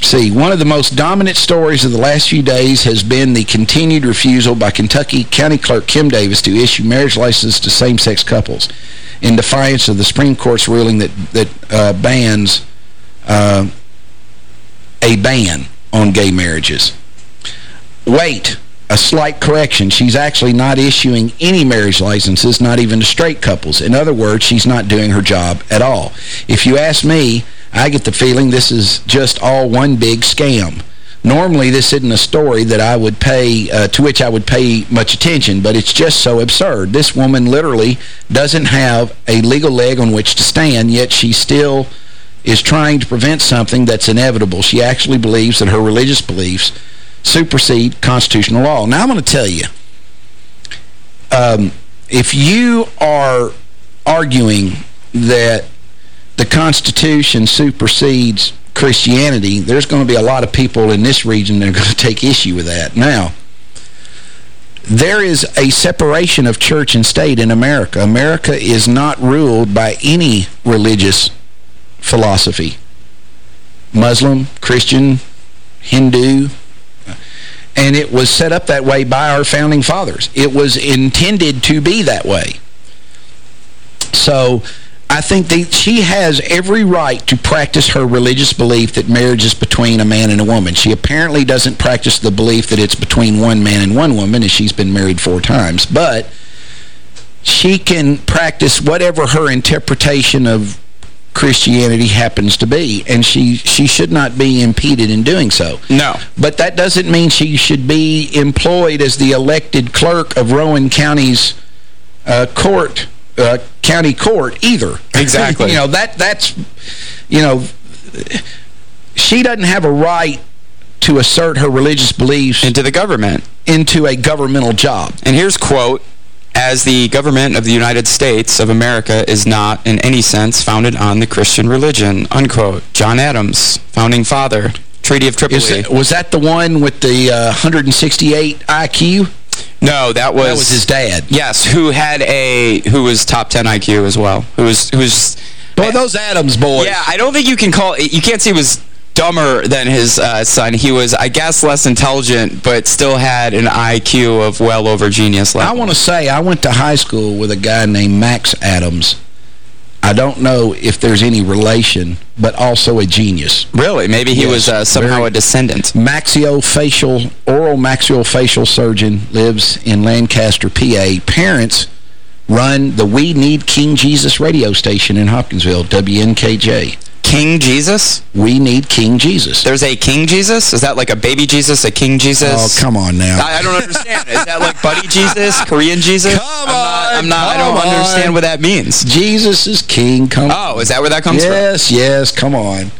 see, one of the most dominant stories of the last few days has been the continued refusal by Kentucky County Clerk Kim Davis to issue marriage licenses to same-sex couples in defiance of the Supreme Court's ruling that, that uh, bans uh, a ban on gay marriages. Wait, a slight correction. She's actually not issuing any marriage licenses, not even to straight couples. In other words, she's not doing her job at all. If you ask me, I get the feeling this is just all one big scam. Normally, this isn't a story that I would pay, uh, to which I would pay much attention, but it's just so absurd. This woman literally doesn't have a legal leg on which to stand, yet she still is trying to prevent something that's inevitable. She actually believes that her religious beliefs supersede constitutional law. Now, I'm going to tell you, um, if you are arguing that the Constitution supersedes Christianity, there's going to be a lot of people in this region that are going *laughs* to take issue with that. Now, there is a separation of church and state in America. America is not ruled by any religious philosophy. Muslim, Christian, Hindu, and it was set up that way by our founding fathers. It was intended to be that way. So I think that she has every right to practice her religious belief that marriage is between a man and a woman. She apparently doesn't practice the belief that it's between one man and one woman, as she's been married four times. But she can practice whatever her interpretation of Christianity happens to be, and she she should not be impeded in doing so. No. But that doesn't mean she should be employed as the elected clerk of Rowan County's uh, court, uh, county court either. Exactly. *laughs* you know, that that's, you know, she doesn't have a right to assert her religious beliefs into the government into a governmental job. And here's quote as the government of the United States of America is not, in any sense, founded on the Christian religion, unquote. John Adams, founding father, Treaty of Tripoli. It, was that the one with the uh, 168 IQ? No, that was... That was his dad. Yes, who had a... Who was top 10 IQ as well. Who was... Who was Boy, those Adams boys. Yeah, I don't think you can call... It you can't say he was dumber than his uh, son. He was, I guess, less intelligent, but still had an IQ of well over genius level. I want to say I went to high school with a guy named Max Adams. I don't know if there's any relation, but also a genius. Really? Maybe he Yes, was uh, somehow a descendant. Maxillofacial, oral maxillofacial surgeon, lives in Lancaster, PA. Parents run the We Need King Jesus radio station in Hopkinsville, WNKJ. King Jesus? We Need King Jesus. There's a King Jesus? Is that like a baby Jesus, a King Jesus? Oh, come on now. I, I don't understand. Is that like Buddy *laughs* Jesus, Korean Jesus? Come I'm not, I'm not, I don't understand what that means. Jesus is king. Come Oh, is that where that comes from? yes, yes, come on.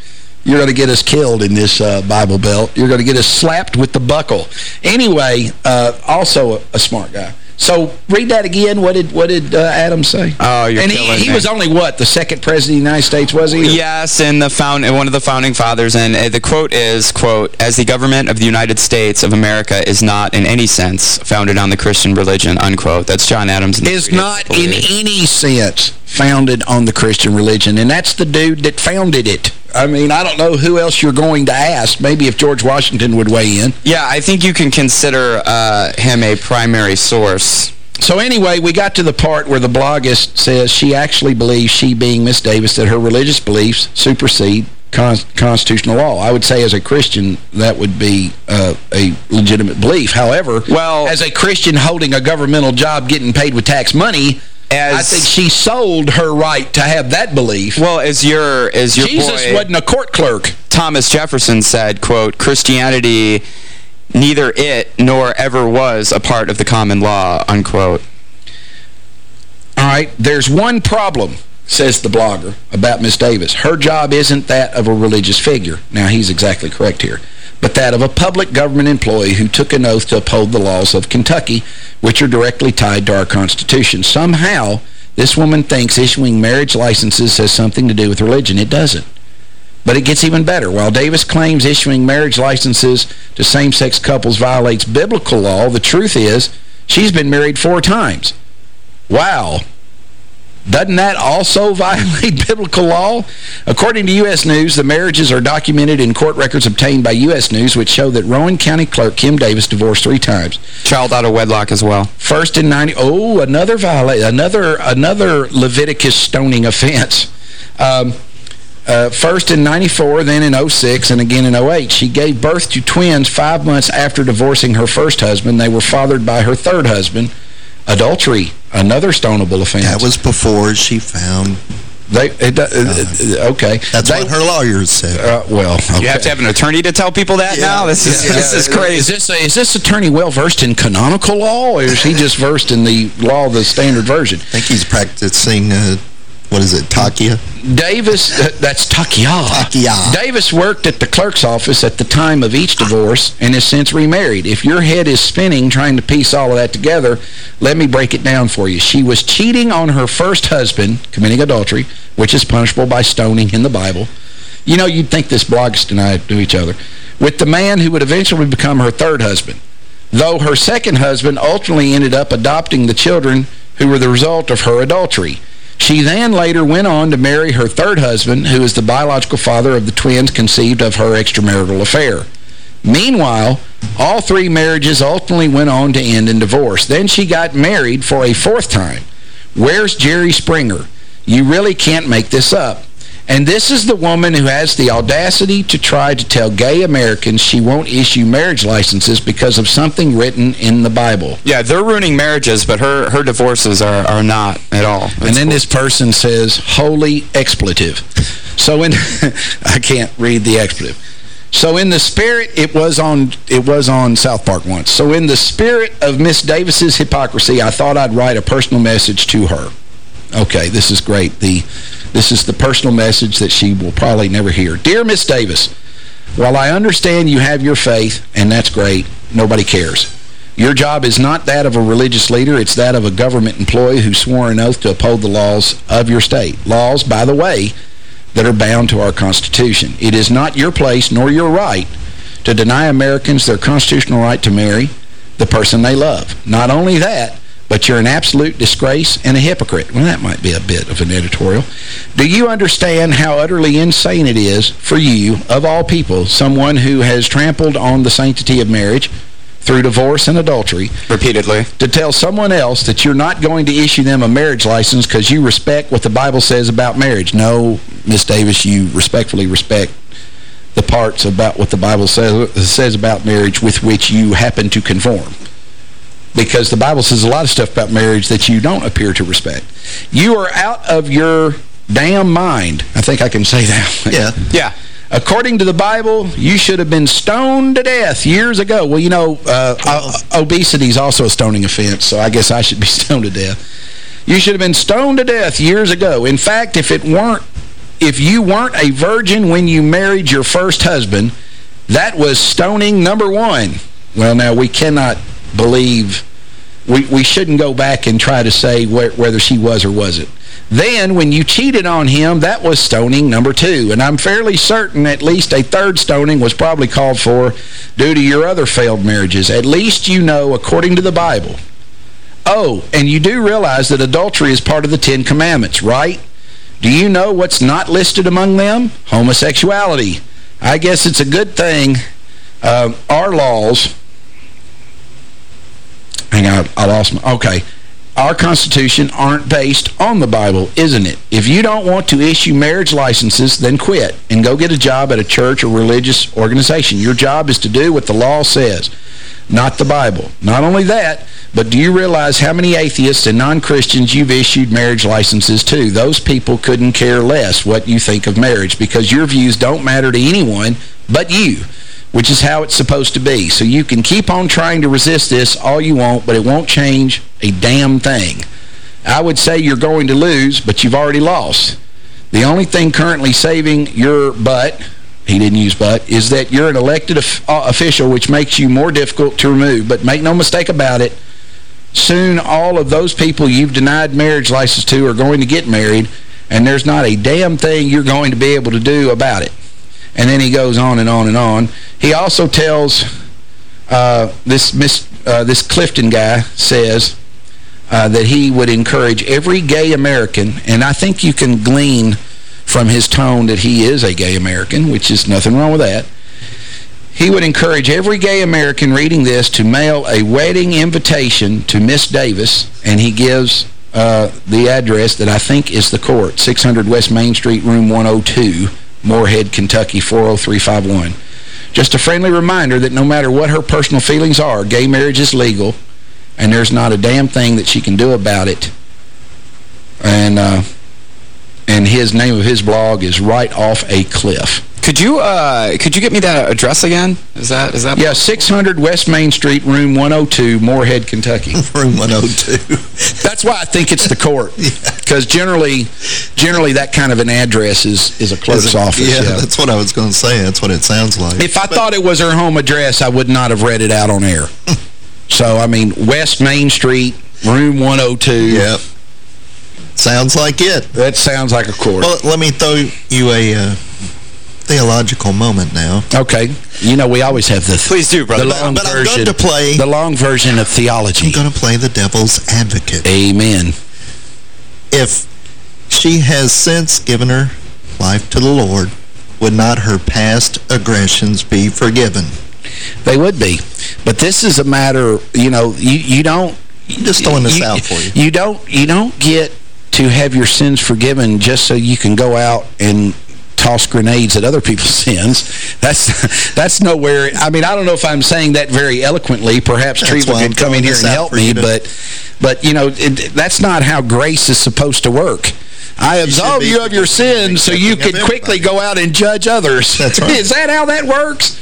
You're going to get us killed in this uh, Bible Belt. You're going to get us slapped with the buckle. Anyway, uh, also a, a smart guy. So read that again. What did what did uh, Adam say? Oh, you're And he, killing he me. was only, what, the second president of the United States, was he? Yes, and the found one of the founding fathers, and uh, the quote is, quote, as the government of the United States of America is not in any sense founded on the Christian religion, unquote. That's John Adams. Is not in any sense founded on the Christian religion. And that's the dude that founded it. I mean, I don't know who else you're going to ask. Maybe if George Washington would weigh in. Yeah, I think you can consider uh, him a primary source. So anyway, we got to the part where the bloggist says she actually believes, she being Miss Davis, that her religious beliefs supersede con constitutional law. I would say as a Christian, that would be uh, a legitimate belief. However, Well- as a Christian holding a governmental job getting paid with tax money, As- I think she sold her right to have that belief. Well, as your as your Jesus boy wasn't a court clerk. Thomas Jefferson said, quote, Christianity neither it nor ever was a part of the common law, unquote. All right, there's one problem, says the blogger, about Miss Davis. Her job isn't that of a religious figure. Now, he's exactly correct here. But that of a public government employee who took an oath to uphold the laws of Kentucky, which are directly tied to our Constitution. Somehow, this woman thinks issuing marriage licenses has something to do with religion. It doesn't. But it gets even better. While Davis claims issuing marriage licenses to same-sex couples violates biblical law, the truth is she's been married four times. Wow. Doesn't that also *laughs* violate biblical law? According to U.S. News, the marriages are documented in court records obtained by U.S. News, which show that Rowan County Clerk Kim Davis divorced three times. Child out of wedlock as well. First in 90... Oh, another violate, another, another Leviticus stoning offense. Um, uh, first in 94, then in 06, and again in 08. She gave birth to twins five months after divorcing her first husband. They were fathered by her third husband. Adultery, another stonable offense. That was before she found... They, it, uh, uh, okay. That's They- what her lawyers said. Uh, well, okay. You have to have an attorney to tell people that Yeah. now? This is Yeah. this is crazy. Is this, is this attorney well-versed in canonical law, or is he just versed in the law of the standard version? I think he's practicing, uh, what is it, Takia? Davis, uh, that's Takia. Takia. Davis worked at the clerk's office at the time of each divorce and has since remarried. If your head is spinning trying to piece all of that together, let me break it down for you. She was cheating on her first husband, committing adultery, which is punishable by stoning in the Bible. You know, you'd think this and I do each other. With the man who would eventually become her third husband. Though her second husband ultimately ended up adopting the children who were the result of her adultery. She then later went on to marry her third husband, who is the biological father of the twins conceived of her extramarital affair. Meanwhile, all three marriages ultimately went on to end in divorce. Then she got married for a fourth time. Where's Jerry Springer? You really can't make this up. And this is the woman who has the audacity to try to tell gay Americans she won't issue marriage licenses because of something written in the Bible. Yeah, they're ruining marriages, but her her divorces are, are not at all. and then this person says, holy expletive. So in, *laughs* I can't read the expletive. So in the spirit, it was on it was on South Park once. So in the spirit of Miss Davis's hypocrisy, I thought I'd write a personal message to her. Okay, this is great. The This is the personal message that she will probably never hear. Dear Miss Davis, while I understand you have your faith, and that's great, nobody cares. Your job is not that of a religious leader, it's that of a government employee who swore an oath to uphold the laws of your state. Laws, by the way, that are bound to our Constitution. It is not your place nor your right to deny Americans their constitutional right to marry, the person they love. Not only that, but you're an absolute disgrace and a hypocrite. Well, that might be a bit of an editorial. Do you understand how utterly insane it is for you, of all people, someone who has trampled on the sanctity of marriage through divorce and adultery, Repeatedly. to tell someone else that you're not going to issue them a marriage license because you respect what the Bible says about marriage? No, Miss Davis, you respectfully respect the parts about what the Bible says, says about marriage with which you happen to conform because the Bible says a lot of stuff about marriage that you don't appear to respect. You are out of your damn mind. I think I can say that. Yeah. Yeah. According to the Bible, you should have been stoned to death years ago. Well, you know, uh, obesity is also a stoning offense, so I guess I should be *laughs* stoned to death. You should have been stoned to death years ago. In fact, if it weren't, if you weren't a virgin when you married your first husband, that was stoning number one. Well, now, we cannot believe, we, we shouldn't go back and try to say whether she was or wasn't. Then, when you cheated on him, that was stoning number two. And I'm fairly certain at least a third stoning was probably called for due to your other failed marriages. At least you know, according to the Bible. Oh, and you do realize that adultery is part of the Ten Commandments, right? Do you know what's not listed among them? Homosexuality. I guess it's a good thing uh, our laws... Hang on, I lost my... Okay. Our Constitution aren't based on the Bible, isn't it? If you don't want to issue marriage licenses, then quit and go get a job at a church or religious organization. Your job is to do what the law says, not the Bible. Not only that, but do you realize how many atheists and non-Christians you've issued marriage licenses to? Those people couldn't care less what you think of marriage because your views don't matter to anyone but you which is how it's supposed to be. So you can keep on trying to resist this all you want, but it won't change a damn thing. I would say you're going to lose, but you've already lost. The only thing currently saving your butt, he didn't use butt, is that you're an elected uh, official, which makes you more difficult to remove. But make no mistake about it, soon all of those people you've denied marriage license to are going to get married, and there's not a damn thing you're going to be able to do about it. And then he goes on and on and on. He also tells uh, this Miss, uh, this Clifton guy says uh, that he would encourage every gay American, and I think you can glean from his tone that he is a gay American, which is nothing wrong with that. He would encourage every gay American reading this to mail a wedding invitation to Miss Davis, and he gives uh, the address that I think is the court, 600 West Main Street, room 102, Morehead, Kentucky, 40351. Just a friendly reminder that no matter what her personal feelings are, gay marriage is legal, and there's not a damn thing that she can do about it. And uh, and his name of his blog is Right Off a Cliff. Could you uh could you get me that address again? Is that is that Yeah, 600 West Main Street, room 102, Morehead, Kentucky. *laughs* room 102. That's why I think it's the court. *laughs* Because generally generally that kind of an address is is a clerk's office. Yeah, yeah. that's what I was going to say. That's what it sounds like. If I thought it was her home address, I would not have read it out on air. *laughs* so, I mean, West Main Street, room 102. Yep. Sounds like it. That sounds like a court. Well, let me throw you a uh, theological moment now. Okay. You know, we always have the... Please do, brother. The long But I'm version. going to play- The long version of theology. I'm going to play the devil's advocate. Amen. If she has since given her life to the Lord, would not her past aggressions be forgiven? They would be. But this is a matter, you know, you, you don't... I'm just throwing this out for you. You don't, you don't get to have your sins forgiven just so you can go out and toss grenades at other people's *laughs* sins. That's that's nowhere. I mean, I don't know if I'm saying that very eloquently. Perhaps Treva could come in here and help me, to- but but you know, it, that's not how grace is supposed to work. I absolve be you of your sins so you can quickly go out and judge others. *laughs* Right. is that how that works?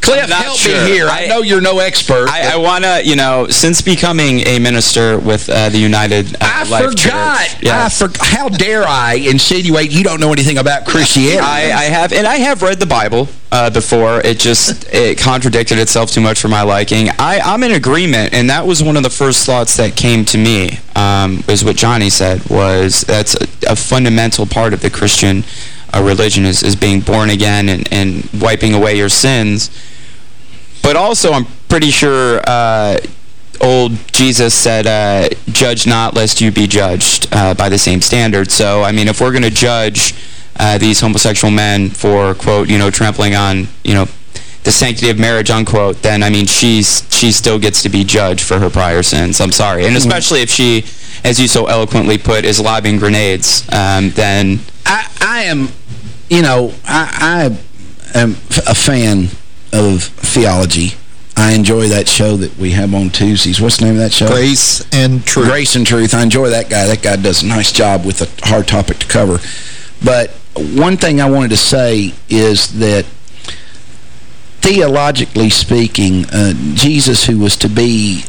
Cliff, help sure. me here. I, I- know you're no expert. I, I want to, you know, since becoming a minister with uh, the United uh, I Life forgot. Church. Yes. I for, how dare I insinuate you don't know anything about Christianity? I, I have, and I have read the Bible uh, before. It just it contradicted itself too much for my liking. I, I'm in agreement, and that was one of the first thoughts that came to me. Um, was what Johnny said was that's a, a fundamental part of the Christian uh, religion is, is being born again and, and wiping away your sins. But also, I'm pretty sure uh, old Jesus said, uh, judge not lest you be judged uh, by the same standard. So, I mean, if we're going to judge uh, these homosexual men for, quote, you know, trampling on, you know, the sanctity of marriage, unquote, then, I mean, she's she still gets to be judged for her prior sins. I'm sorry. And especially if she, as you so eloquently put, is lobbing grenades, um, then... I, I am, you know, I, I am a fan of theology. I enjoy that show that we have on Tuesdays. What's the name of that show? Grace and Truth. Grace and Truth. I enjoy that guy. That guy does a nice job with a hard topic to cover. But one thing I wanted to say is that theologically speaking, uh, Jesus, who was to be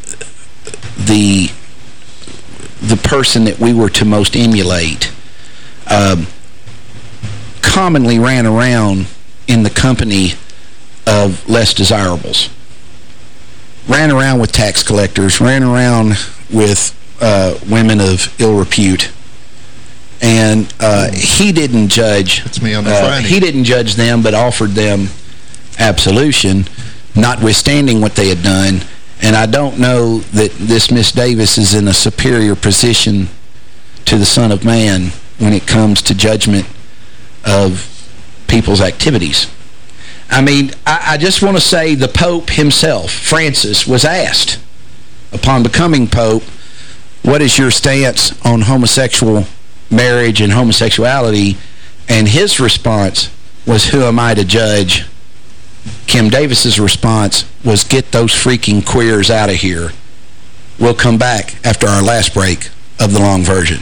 the the person that we were to most emulate, um, commonly ran around in the company of less desirables. Ran around with tax collectors, ran around with uh, women of ill repute. And uh, he didn't judge. That's me on the uh, Friday. He didn't judge them, but offered them absolution, notwithstanding what they had done. And I don't know that this Miss Davis is in a superior position to the Son of Man when it comes to judgment of people's activities. I mean, I, I just want to say the Pope himself, Francis, was asked upon becoming Pope, what is your stance on homosexual marriage and homosexuality? And his response was, who am I to judge? Kim Davis's response was, get those freaking queers out of here. We'll come back after our last break of the long version.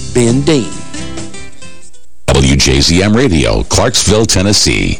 Ben Dean. WJZM Radio, Clarksville, Tennessee.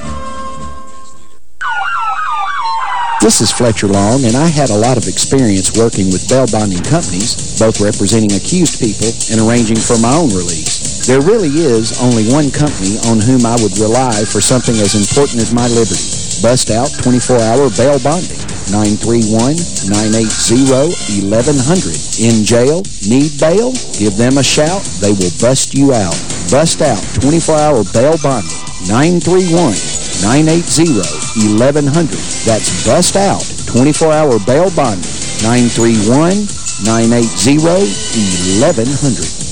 This is Fletcher Long, and I had a lot of experience working with bail bonding companies, both representing accused people and arranging for my own release. There really is only one company on whom I would rely for something as important as my liberty. Bust out 24-hour bail bonding. 931-980-1100. In jail? Need bail? Give them a shout. They will bust you out. Bust out 24-hour bail bonding. 931-980-1100. That's Bust Out 24-hour bail bonding. 931-980-1100.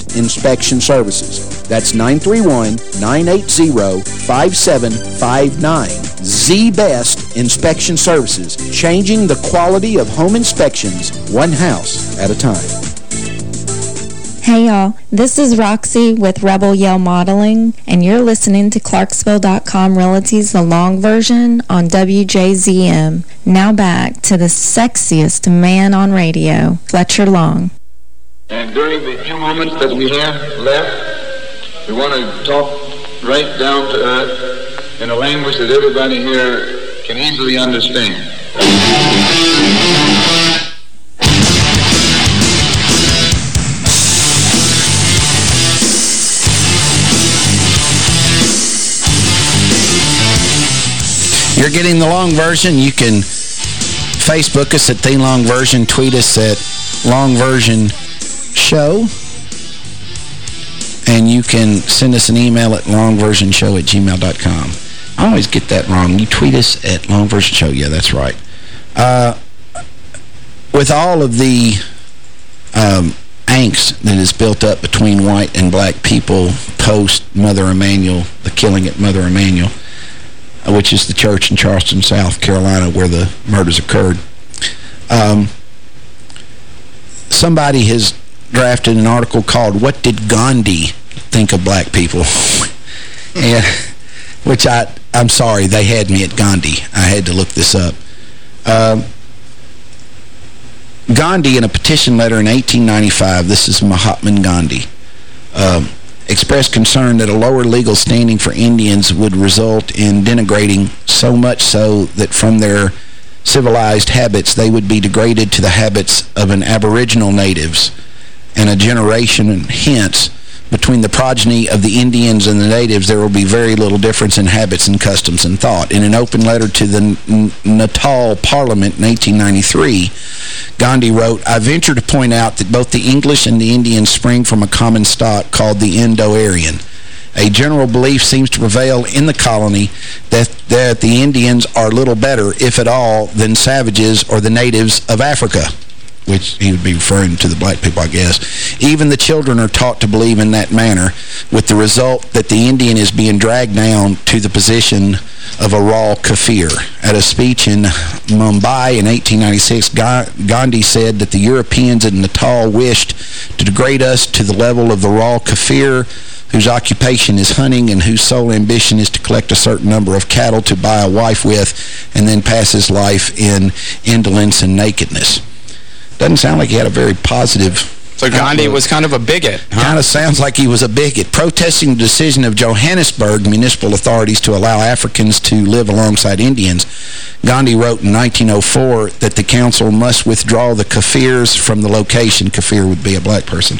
inspection services. That's 931-980-5759. The Best Inspection Services, changing the quality of home inspections one house at a time. Hey y'all, this is Roxy with Rebel Yell Modeling, and you're listening to Clarksville.com Realty's The Long Version on WJZM. Now back to the sexiest man on radio, Fletcher Long. And during the few moments that we have left, we want to talk right down to earth in a language that everybody here can easily understand. You're getting the long version. You can Facebook us at The Long Version, tweet us at Long Version Show, and you can send us an email at longversionshow at gmail.com. I always get that wrong. You tweet us at longversionshow. Yeah, that's right. Uh, with all of the um, angst that is built up between white and black people post Mother Emanuel, the killing at Mother Emanuel, uh, which is the church in Charleston, South Carolina, where the murders occurred. Um, somebody has drafted an article called What Did Gandhi Think of Black People? *laughs* and Which I, I'm sorry, they had me at Gandhi. I had to look this up. Um, Gandhi, in a petition letter in 1895, this is Mahatma Gandhi, um, expressed concern that a lower legal standing for Indians would result in denigrating so much so that from their civilized habits they would be degraded to the habits of an aboriginal natives and a generation and hence between the progeny of the Indians and the natives, there will be very little difference in habits and customs and thought. In an open letter to the Natal Parliament in 1893, Gandhi wrote, I venture to point out that both the English and the Indians spring from a common stock called the Indo-Aryan. A general belief seems to prevail in the colony that, that the Indians are little better, if at all, than savages or the natives of Africa which he would be referring to the black people, I guess. Even the children are taught to believe in that manner, with the result that the Indian is being dragged down to the position of a raw kafir. At a speech in Mumbai in 1896, Gandhi said that the Europeans in Natal wished to degrade us to the level of the raw kafir, whose occupation is hunting and whose sole ambition is to collect a certain number of cattle to buy a wife with and then pass his life in indolence and nakedness. Doesn't sound like he had a very positive... So Gandhi was kind of a bigot, huh? Kind of sounds like he was a bigot. Protesting the decision of Johannesburg municipal authorities to allow Africans to live alongside Indians, Gandhi wrote in 1904 that the council must withdraw the Kafirs from the location. Kafir would be a black person.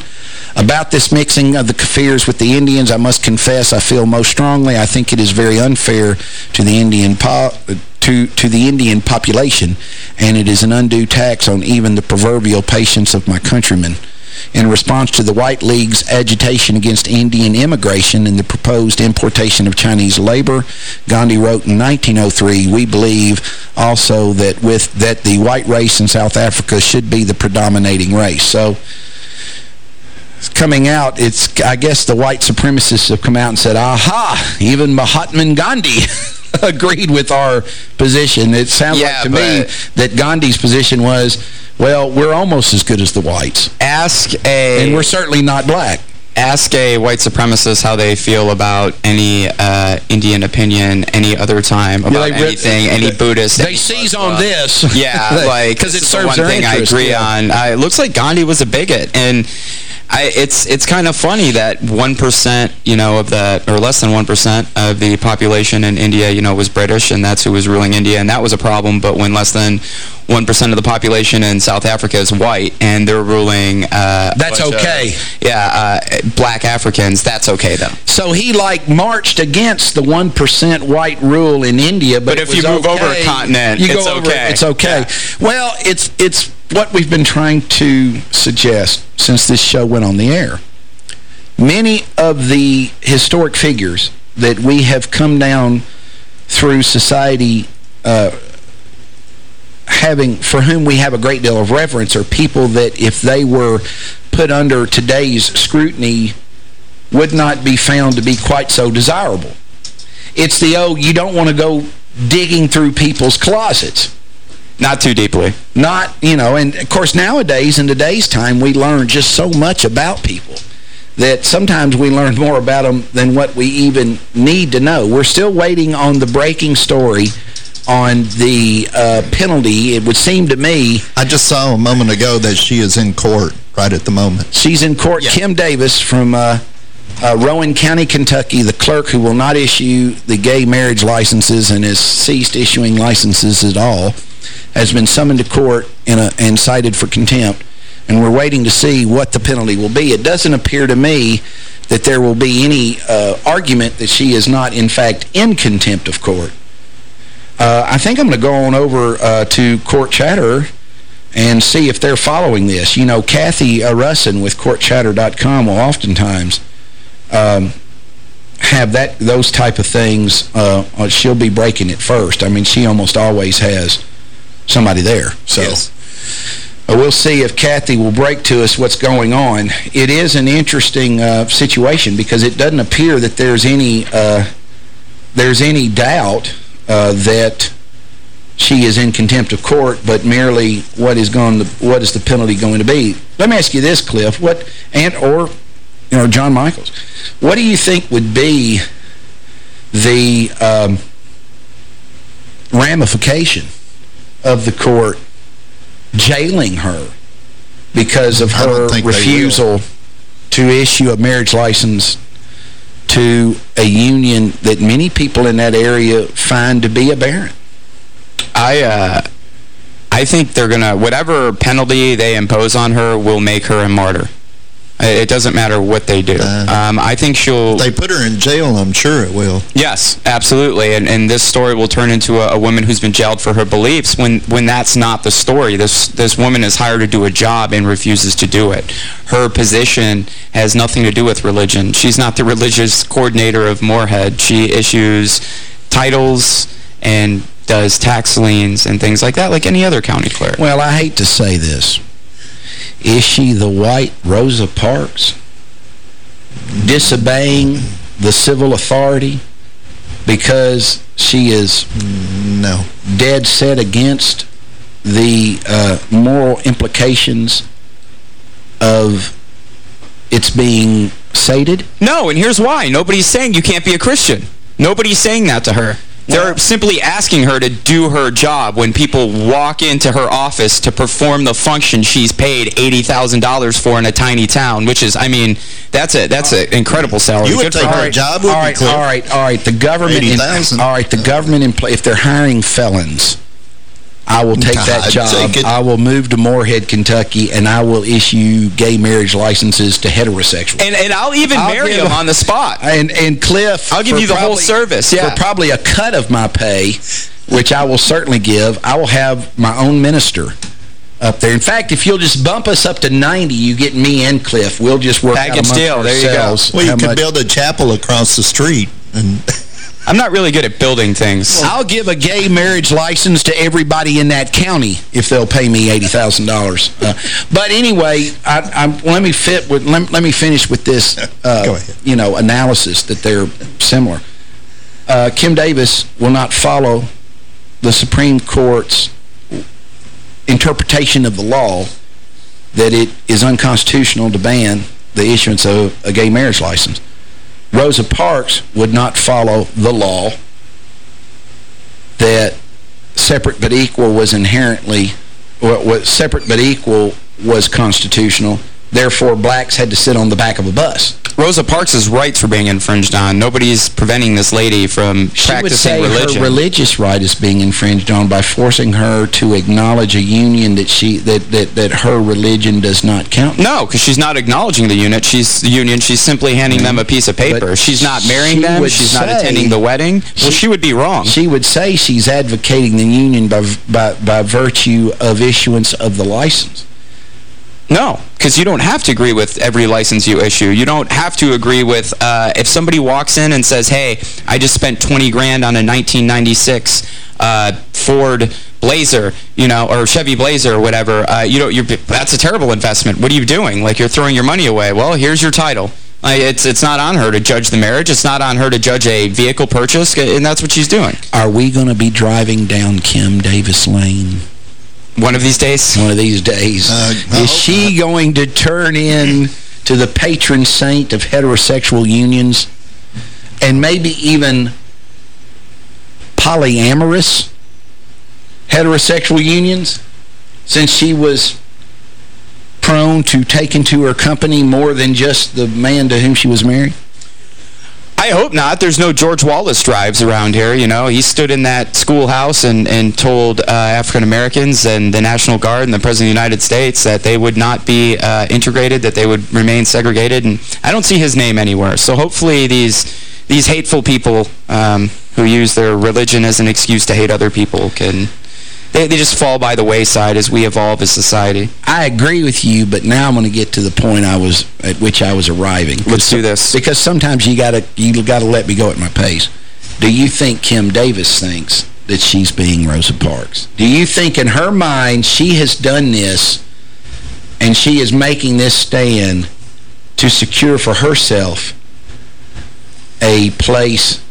About this mixing of the Kafirs with the Indians, I must confess I feel most strongly. I think it is very unfair to the Indian to, to the Indian population, and it is an undue tax on even the proverbial patience of my countrymen. In response to the White League's agitation against Indian immigration and the proposed importation of Chinese labor, Gandhi wrote in 1903, we believe also that with that the white race in South Africa should be the predominating race. So coming out, it's I guess the white supremacists have come out and said, aha, even Mahatma Gandhi *laughs* agreed with our position. It sounds yeah, like to me that Gandhi's position was, well, we're almost as good as the whites. Ask a... And we're certainly not black. Ask a white supremacist how they feel about any uh, Indian opinion any other time about yeah, anything, any Buddhist. They seize on this. *laughs* Yeah, *laughs* like, because it serves the one thing interest, I agree yeah. on. Uh, it looks like Gandhi was a bigot, and I, it's it's kind of funny that 1%, you know, of the, or less than 1% of the population in India, you know, was British, and that's who was ruling India, and that was a problem, but when less than 1% of the population in South Africa is white, and they're ruling... Uh, That's bunch of- okay. yeah, uh, black Africans, that's okay, though. So he, like, marched against the 1% white rule in India, but, But if you move over a continent, you it's go over it, okay. it's okay. Well, it's it's what we've been trying to suggest since this show went on the air. Many of the historic figures that we have come down through society uh, having, for whom we have a great deal of reverence, are people that if they were put under today's scrutiny would not be found to be quite so desirable. It's the, oh, you don't want to go digging through people's closets. Not too deeply. Not, you know, and of course nowadays, in today's time, we learn just so much about people that sometimes we learn more about them than what we even need to know. We're still waiting on the breaking story on the uh, penalty. It would seem to me... I just saw a moment ago that she is in court right at the moment. She's in court. Kim Davis from uh, uh, Rowan County, Kentucky, the clerk who will not issue the gay marriage licenses and has ceased issuing licenses at all, has been summoned to court in a, and cited for contempt. And we're waiting to see what the penalty will be. It doesn't appear to me that there will be any uh, argument that she is not, in fact, in contempt of court. Uh, I think I'm going to go on over uh, to Court Chatter and see if they're following this. You know, Kathy uh, Russin with CourtChatter.com will oftentimes um, have that those type of things. Uh, she'll be breaking it first. I mean, she almost always has somebody there. So uh, we'll see if Kathy will break to us what's going on. It is an interesting uh, situation because it doesn't appear that there's any uh, there's any doubt uh, that she is in contempt of court, but merely what is going to, what is the penalty going to be? Let me ask you this, Cliff, what and or you know John Michaels, what do you think would be the um, ramification of the court jailing her because of her refusal to issue a marriage license to a union that many people in that area find to be aberrant? I, uh, I think they're going to, whatever penalty they impose on her will make her a martyr. It doesn't matter what they do. um, I think she'll... They put her in jail, I'm sure it will. Yes, absolutely. And, and this story will turn into a, a woman who's been jailed for her beliefs when, when that's not the story. This, this woman is hired to do a job and refuses to do it. Her position has nothing to do with religion. She's not the religious coordinator of Morehead. She issues titles and does tax liens and things like that, like any other county clerk. Well, I hate to say this. Is she the white Rosa Parks? Disobeying the civil authority because she is no dead set against the uh, moral implications of its being sated? No, and here's why. Nobody's saying you can't be a Christian. Nobody's saying that to her. They're simply asking her to do her job when people walk into her office to perform the function she's paid $80,000 for in a tiny town, which is, I mean, that's a that's an incredible salary. You would Good take her her. job, all right, all right, all right. The government, in, 80,000. all right, the government, in, if they're hiring felons, I will take that job. take. I will move to Morehead, Kentucky, and I will issue gay marriage licenses to heterosexuals. And, and I'll even I'll marry give- him on the spot. And and Cliff, I'll give you the whole service, yeah. For probably a cut of my pay, which I will certainly give, I will have my own minister up there. In fact, if you'll just bump us up to 90, you get me and Cliff. We'll just work Package out amongst deal, there you go. ourselves Well, you how could build a chapel across the street. and I'm not really good at building things. I'll give a gay marriage license to everybody in that county if they'll pay me $80,000. Uh, but anyway, I, I, let me fit with let, let me finish with this *laughs* uh, you know analysis that they're similar. Uh, Kim Davis will not follow the Supreme Court's interpretation of the law that it is unconstitutional to ban the issuance of a gay marriage license. Rosa Parks would not follow the law that separate but equal was inherently, what, was separate but equal was constitutional Therefore, blacks had to sit on the back of a bus. Rosa Parks' rights were being infringed on. Nobody's preventing this lady from She would say religion. her religious right is being infringed on by forcing her to acknowledge a union that she that that, that her religion does not count. No, because she's not acknowledging the unit. She's the union. She's simply handing them a piece of paper. But she's not marrying she them. She's not attending the wedding. Well, she would be wrong. She would say she's advocating the union by by by virtue of issuance of the license. No, because you don't have to agree with every license you issue. You don't have to agree with, uh, if somebody walks in and says, hey, I just spent 20 grand on a 1996 uh, Ford Blazer, you know, or Chevy Blazer or whatever, uh, you you're, that's a terrible investment. What are you doing? Like, you're throwing your money away. Well, here's your title. Like, it's it's not on her to judge the marriage. It's not on her to judge a vehicle purchase, and that's what she's doing. Are we going to be driving down Kim Davis Lane? One of these days? One of these days. Is she going to turn in to the patron saint of heterosexual unions and maybe even polyamorous heterosexual unions since she was prone to take into her company more than just the man to whom she was married? I hope not. There's no George Wallace drives around here, you know. He stood in that schoolhouse and, and told uh, African Americans and the National Guard and the President of the United States that they would not be uh, integrated, that they would remain segregated. And I don't see his name anywhere. So hopefully these these hateful people um, who use their religion as an excuse to hate other people can... They, they just fall by the wayside as we evolve as society. I agree with you, but now I'm going to get to the point I was at which I was arriving. Let's do this. Because sometimes you got to you got to let me go at my pace. Do you think Kim Davis thinks that she's being Rosa Parks? Do you think in her mind she has done this and she is making this stand to secure for herself a place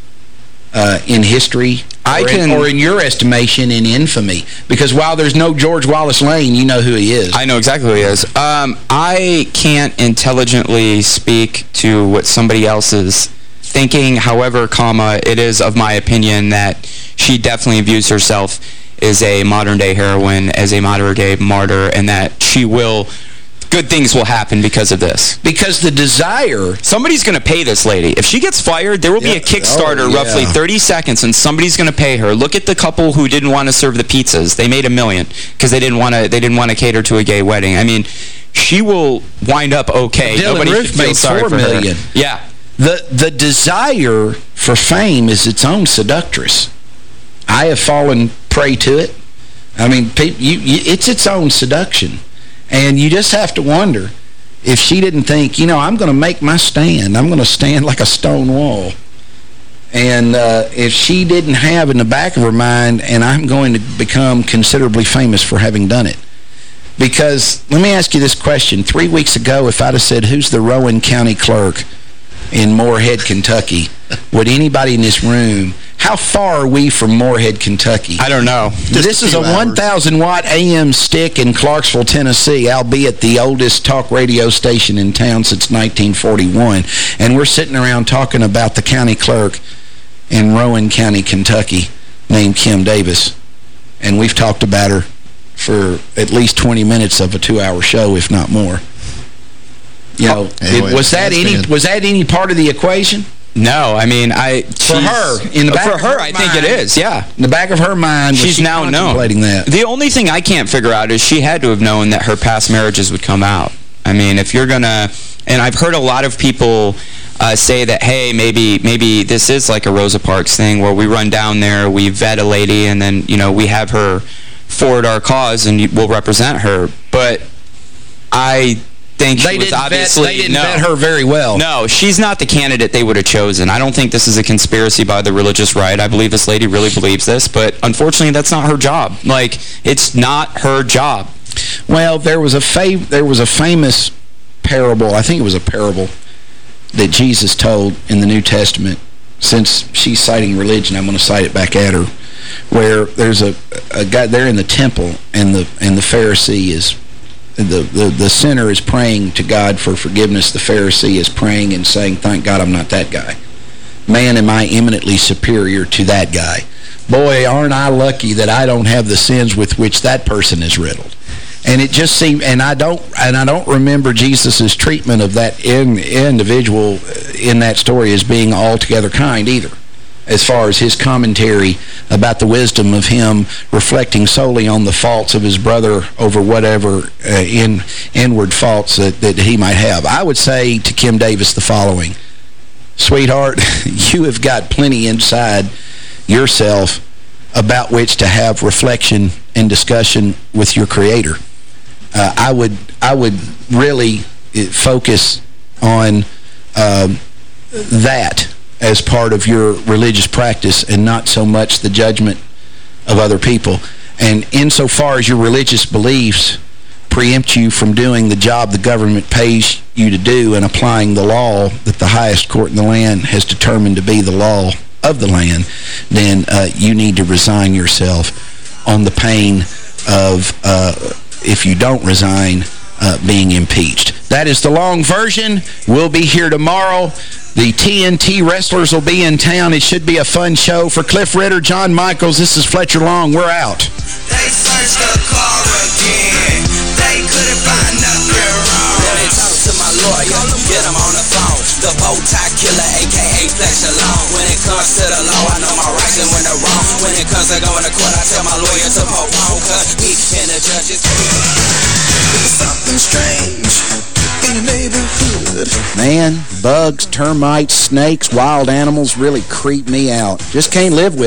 uh, in history I or, can- in, or in your estimation in infamy? Because while there's no George Wallace Lane, you know who he is. I know exactly who he is. Um, I can't intelligently speak to what somebody else is thinking. However, comma, it is of my opinion that she definitely views herself as a modern-day heroine, as a modern-day martyr, and that she will... Good things will happen because of this. Because the desire... Somebody's going to pay this lady. If she gets fired, there will be a oh, Kickstarter Oh, yeah. roughly 30 seconds, and somebody's going to pay her. Look at the couple who didn't want to serve the pizzas. They made a million because they didn't want to. They didn't want to cater to a gay wedding. I mean, she will wind up okay. Dylann Nobody Roof made sorry four her. Yeah. The, the desire for fame is its own seductress. I have fallen prey to it. I mean, you, you, it's its own seduction. And you just have to wonder if she didn't think, you know, I'm going to make my stand. I'm going to stand like a stone wall. And uh, if she didn't have in the back of her mind, and I'm going to become considerably famous for having done it. Because, let me ask you this question. Three weeks ago, if I'd have said, who's the Rowan County clerk in Morehead, Kentucky, would anybody in this room, how far are we from Morehead, Kentucky? I don't know. this is a 1,000-watt AM stick in Clarksville, Tennessee, albeit the oldest talk radio station in town since 1941. And we're sitting around talking about the county clerk in Rowan County, Kentucky, named Kim Davis. And we've talked about her for at least 20 minutes of a two-hour show, if not more. You know, Oh, Anyway, it- was that any been- was that any part of the equation? No, I mean, I... For she's- her, in the back For her, her I think it mind- is, yeah. In the back of her mind, She's she now known. that? The only thing I can't figure out is she had to have known that her past marriages would come out. I mean, if you're going to... And I've heard a lot of people uh, say that, hey, maybe maybe this is like a Rosa Parks thing where we run down there, we vet a lady, and then, you know, we have her forward our cause and we'll represent her. But I think They she was obviously... they didn't no. vet her very well. No, she's not the candidate they would have chosen. I don't think this is a conspiracy by the religious right. I believe this lady really believes this, but unfortunately that's not her job. Like, it's not her job. Well, there was a fav there was a famous parable, I think it was a parable, that Jesus told in the New Testament. Since she's citing religion, I'm going to cite it back at her, where there's a, a guy there in the temple, and the and the Pharisee is, the, the, the sinner is praying to God for forgiveness. The Pharisee is praying and saying, thank God I'm not that guy. Man, am I eminently superior to that guy. Boy, aren't I lucky that I don't have the sins with which that person is riddled. And it just seemed, and I don't, and I don't remember Jesus's treatment of that in, individual uh, in that story as being altogether kind either as far as his commentary about the wisdom of him reflecting solely on the faults of his brother over whatever uh, in inward faults that, that he might have. I would say to Kim Davis the following, Sweetheart, *laughs* you have got plenty inside yourself about which to have reflection and discussion with your Creator. Uh, I would I would really uh, focus on um, that as part of your religious practice and not so much the judgment of other people. And insofar as your religious beliefs preempt you from doing the job the government pays you to do and applying the law that the highest court in the land has determined to be the law of the land, then uh, you need to resign yourself on the pain of, uh, if you don't resign, uh, being impeached. That is the long version. We'll be here tomorrow. The TNT wrestlers will be in town. It should be a fun show. For Cliff Ritter, John Michaels, this is Fletcher Long. We're out. They searched the car again. They couldn't find nothing wrong. Then they talk to my lawyer, get him on the phone. The bow tie killer, a.k.a. Fletcher Long. When it comes to the law, I know my rights and when they're wrong. When it comes to going to court, I tell my lawyer to postpone. Cause me and the judges... Something strange in the neighborhood. Man, bugs, termites, snakes, wild animals really creep me out. Just can't live with